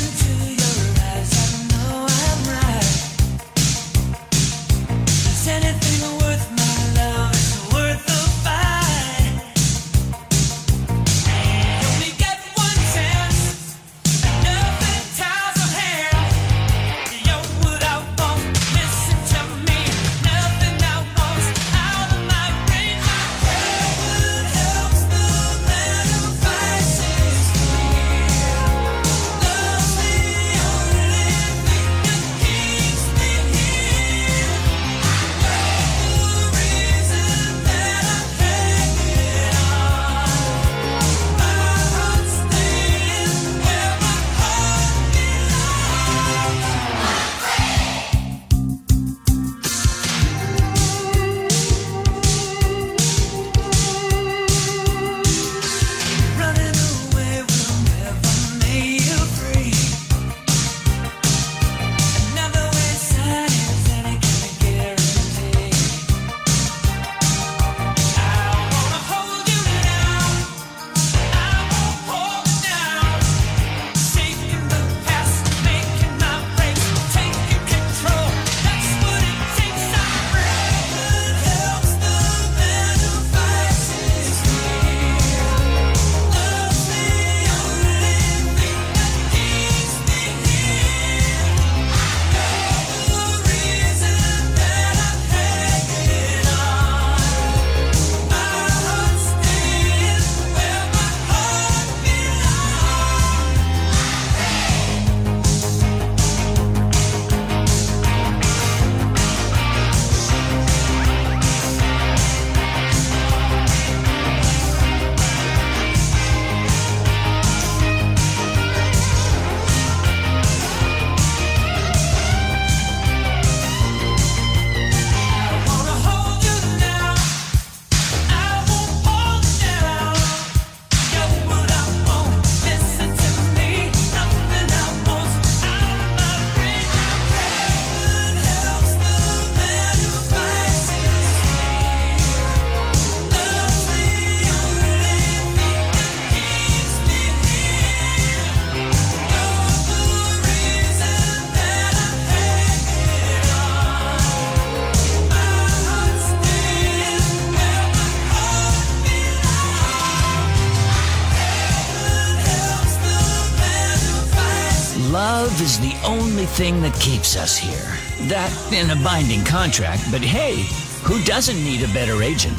thing that keeps us here. That in a binding contract, but hey, who doesn't need a better agent?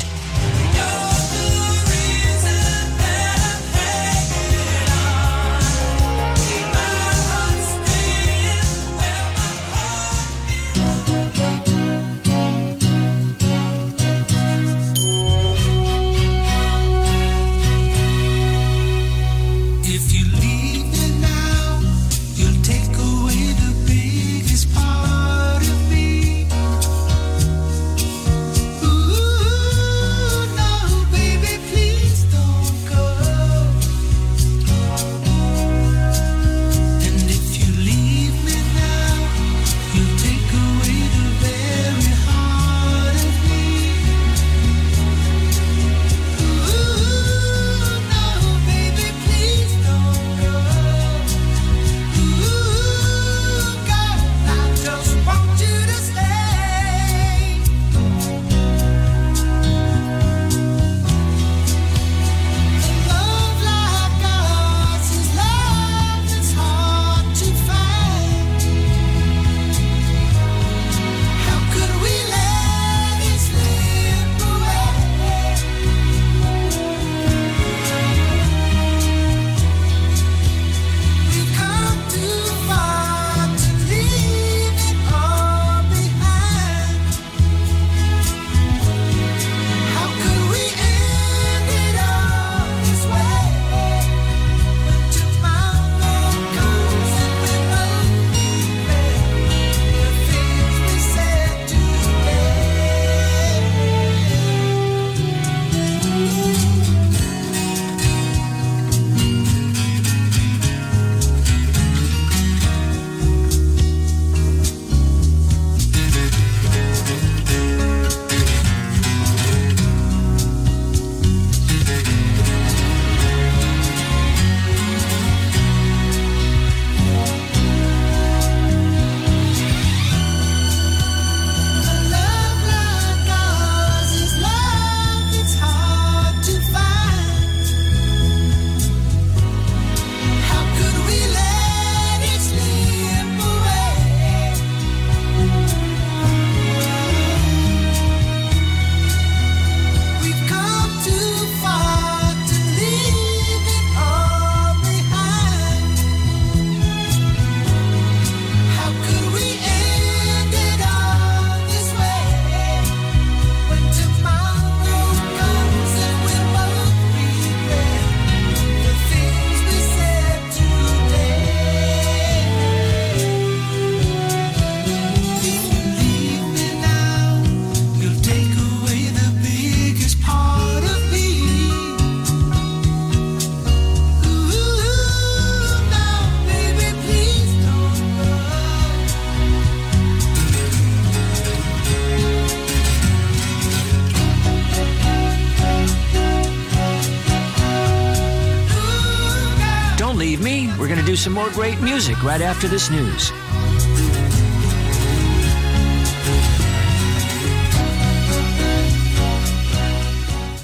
Great music right after this news.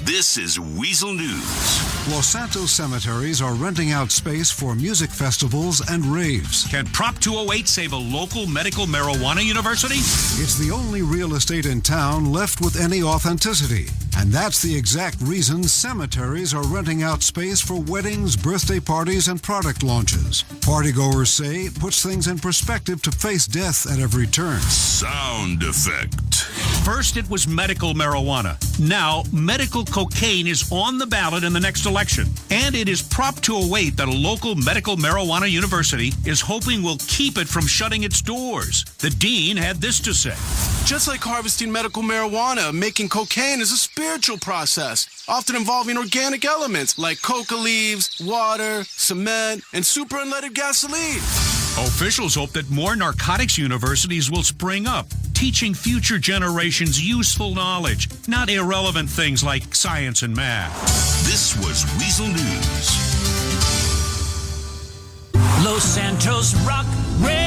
This is Weasel News. Los Santos cemeteries are renting out space for music festivals and raves. Can Prop 208 save a local medical marijuana university? It's the only real estate in town left with any authenticity. And that's the exact reason cemeteries are renting out space for weddings, birthday parties, and product launches. Partygoers say it puts things in perspective to face death at every turn. Sound effect. First, it was medical marijuana. Now, medical cocaine is on the ballot in the next election. And it is Prop 208 that a local medical marijuana university is hoping will keep it from shutting its doors. The dean had this to say. Just like harvesting medical marijuana, making cocaine is a spiritual process, often involving organic elements like coca leaves, water, cement, and super unleaded gasoline. Officials hope that more narcotics universities will spring up, teaching future generations useful knowledge, not irrelevant things like science and math. This was Weasel News. Los Santos Rock Radio.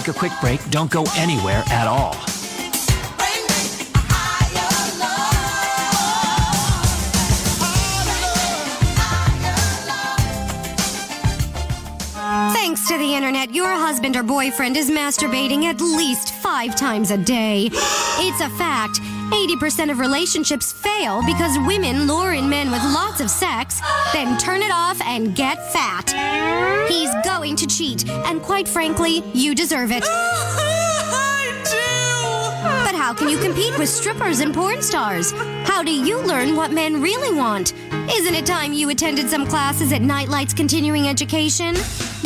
Take a quick break. Don't go anywhere at all. Thanks to the internet, your husband or boyfriend is masturbating at least five times a day. It's a fact. 80% of relationships fail because women lure in men with lots of sex, then turn it off and get fat. Going to cheat, and quite frankly, you deserve it. But how can you compete with strippers and porn stars? How do you learn what men really want? Isn't it time you attended some classes at Nightlight's Continuing Education?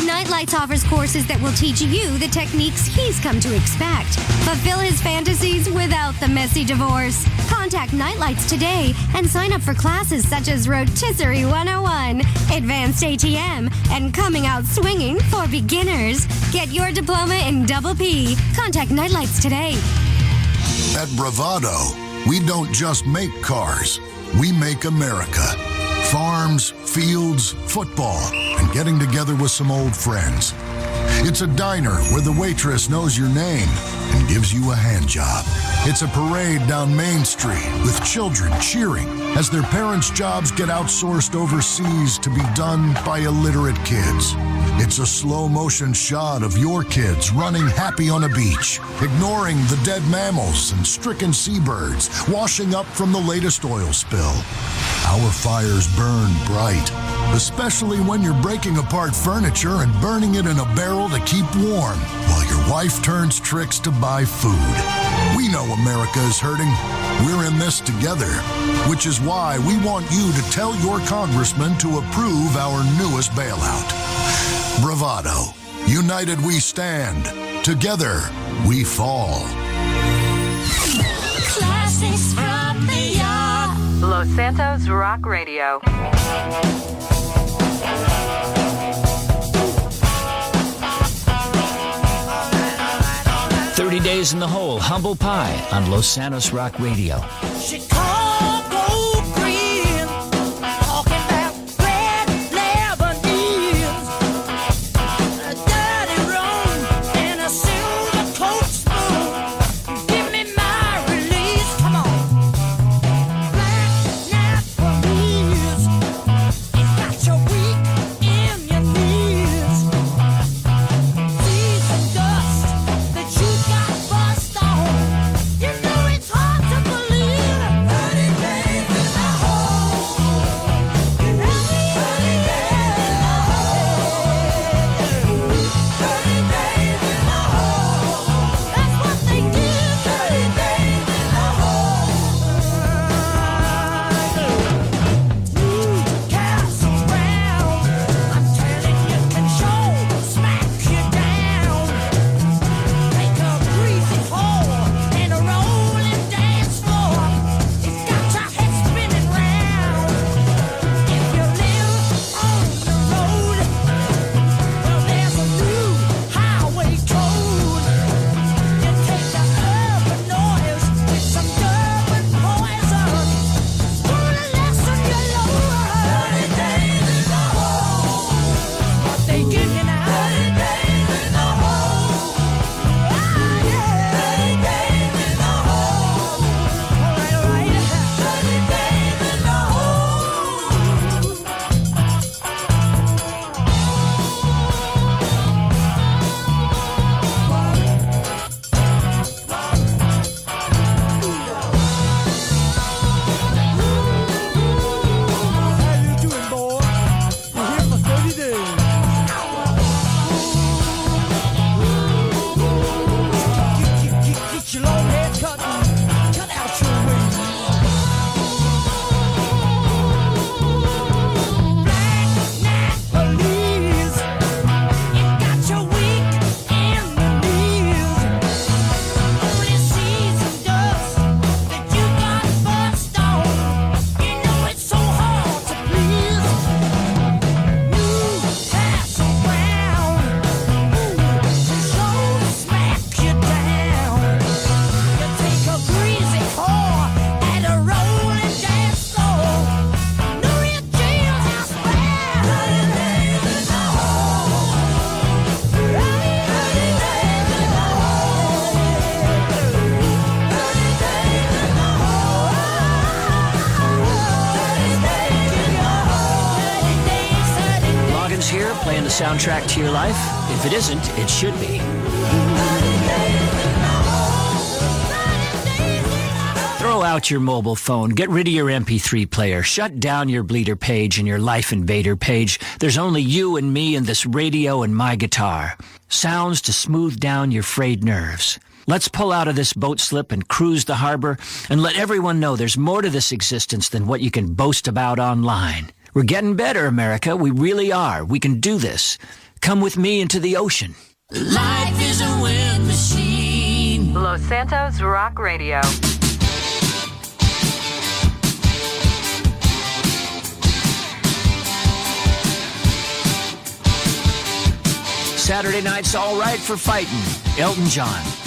Nightlights offers courses that will teach you the techniques he's come to expect. Fulfill his fantasies without the messy divorce. Contact Nightlights today and sign up for classes such as Rotisserie 101, Advanced ATM, and Coming Out Swinging for beginners. Get your diploma in double P. Contact Nightlights today. At Bravado, we don't just make cars, we make America. Farms, fields, football, and getting together with some old friends. It's a diner where the waitress knows your name and gives you a hand job. It's a parade down Main Street with children cheering as their parents' jobs get outsourced overseas to be done by illiterate kids. It's a slow motion shot of your kids running happy on a beach, ignoring the dead mammals and stricken seabirds washing up from the latest oil spill. Our fires burn bright, especially when you're breaking apart furniture and burning it in a barrel to keep warm while your wife turns tricks to buy food. We know America is hurting. We're in this together, which is why we want you to tell your congressman to approve our newest bailout. Bravado. United we stand. Together we fall. Classics from the yard. Los Santos Rock Radio. 30 days in the hole, humble pie on Los Santos Rock Radio. If it isn't, it should be. Throw out your mobile phone. Get rid of your MP3 player. Shut down your Bleeder page and your Life Invader page. There's only you and me and this radio and my guitar. Sounds to smooth down your frayed nerves. Let's pull out of this boat slip and cruise the harbor and let everyone know there's more to this existence than what you can boast about online. We're getting better, America. We really are. We can do this. Come with me into the ocean. Life is a wind machine. Los Santos Rock Radio. Saturday night's all right for fighting. Elton John.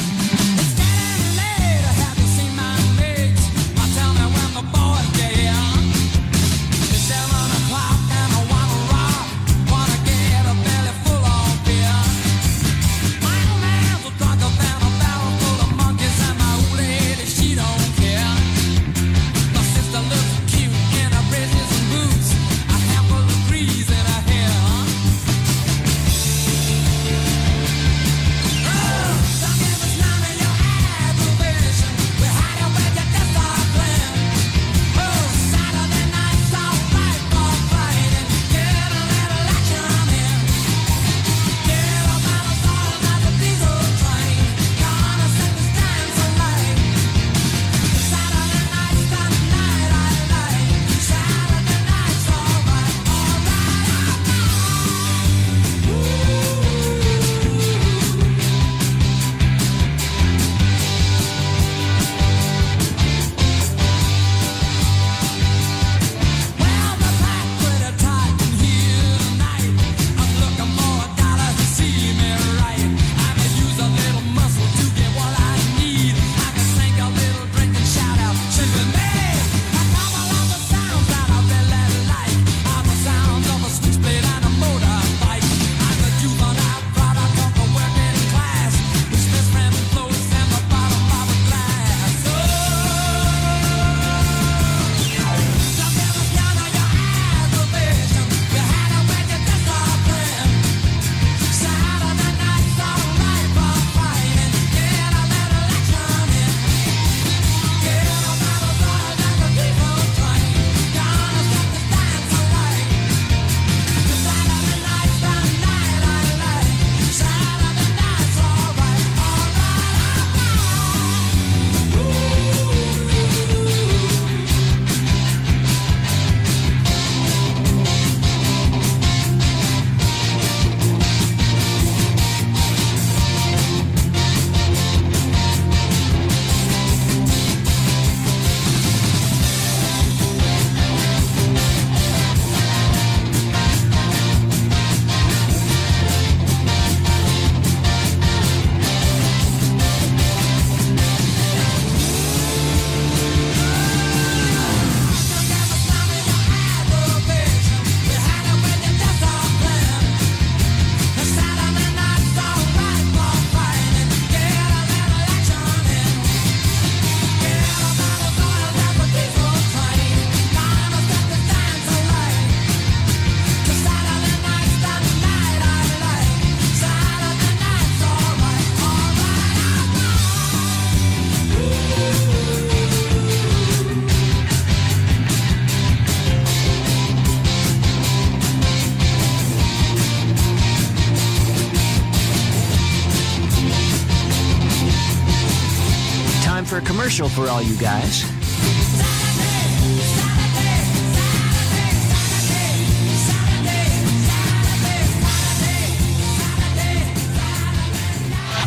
All you guys.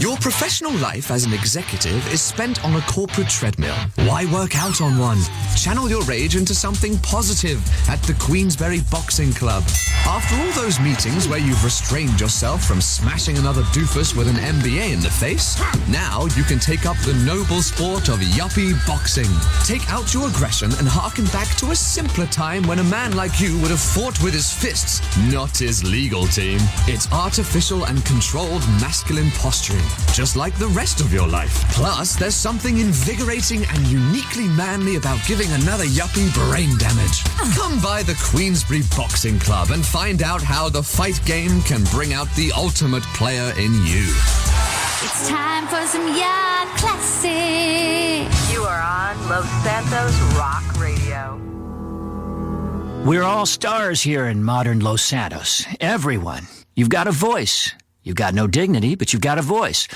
Your professional life as an executive is spent on a corporate treadmill. Why work out on one? Channel your rage into something positive at the Queensberry Boxing Club. After all those meetings where you've restrained yourself from smashing another doofus with an MBA in the face, now you can take up the noble sport of yuppie boxing. Take out your aggression and harken back to a simpler time when a man like you would have fought with his fists, not his legal team. It's artificial and controlled masculine posturing. just like the rest of your life. Plus, there's something invigorating and uniquely manly about giving another yuppie brain damage. Come by the Queensberry Boxing Club and find out how the fight game can bring out the ultimate player in you. It's time for some yacht classic. You are on Los Santos Rock Radio. We're all stars here in modern Los Santos. Everyone. You've got a voice. You've got no dignity, but you've got a voice.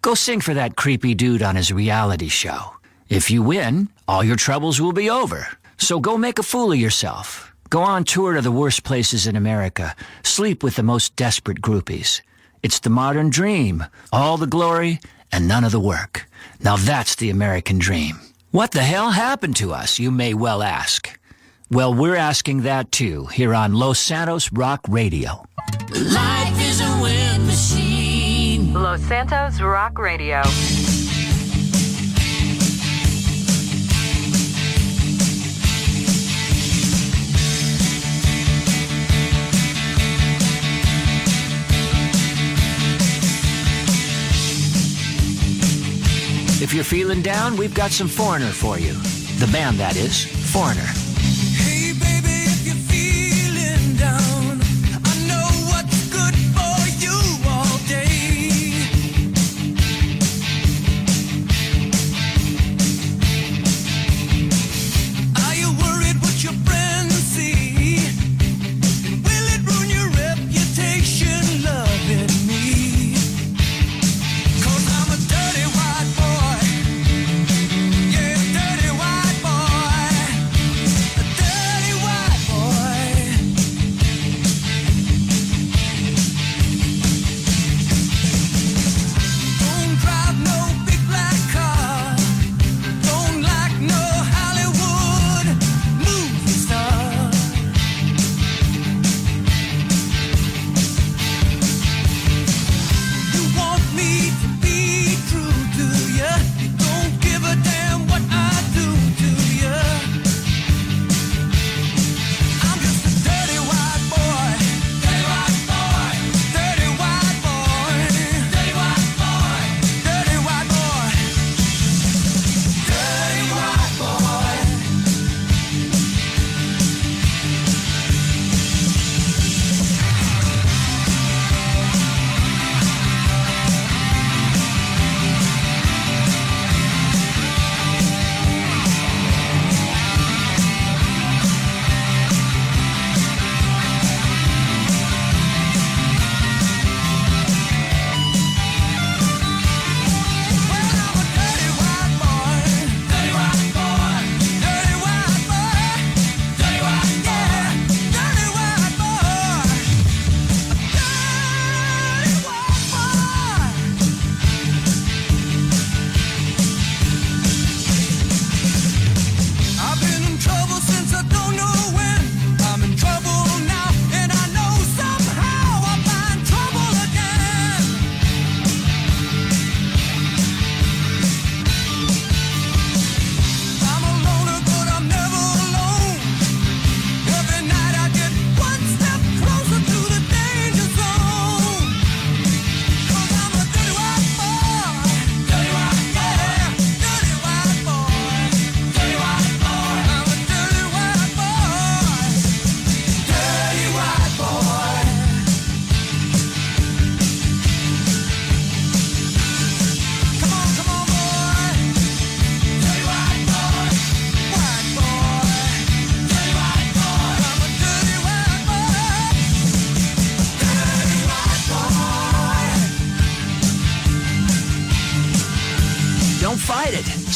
Go sing for that creepy dude on his reality show. If you win, all your troubles will be over. So go make a fool of yourself. Go on tour to the worst places in America. Sleep with the most desperate groupies. It's the modern dream. All the glory and none of the work. Now that's the American dream. What the hell happened to us, you may well ask. Well, we're asking that too here on Los Santos Rock Radio. Life is a wind machine. Los Santos Rock Radio. If you're feeling down, we've got some Foreigner for you. The band, that is. Foreigner. Hey baby,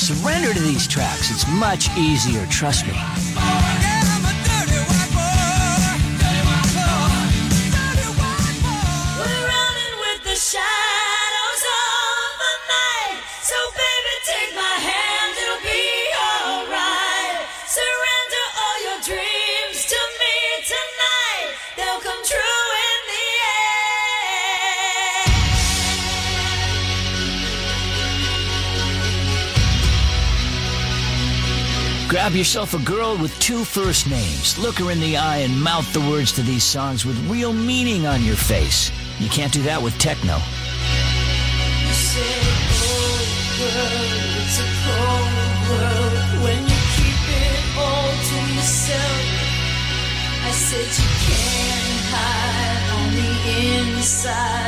Surrender to these tracks. It's much easier, trust me. Grab yourself a girl with two first names. Look her in the eye and mouth the words to these songs with real meaning on your face. You can't do that with techno. You say girl, it's a cold world when you keep it all to yourself. I said you can't hide on the inside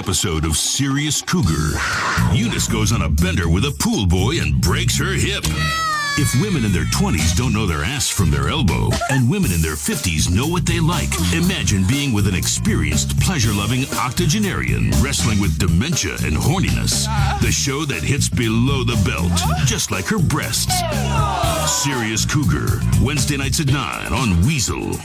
episode of Serious Cougar. Eunice goes on a bender with a pool boy and breaks her hip. If women in their 20s don't know their ass from their elbow, and women in their 50s know what they like, imagine being with an experienced, pleasure loving octogenarian wrestling with dementia and horniness. The show that hits below the belt, just like her breasts. Serious Cougar, Wednesday nights at 9 on Weazel.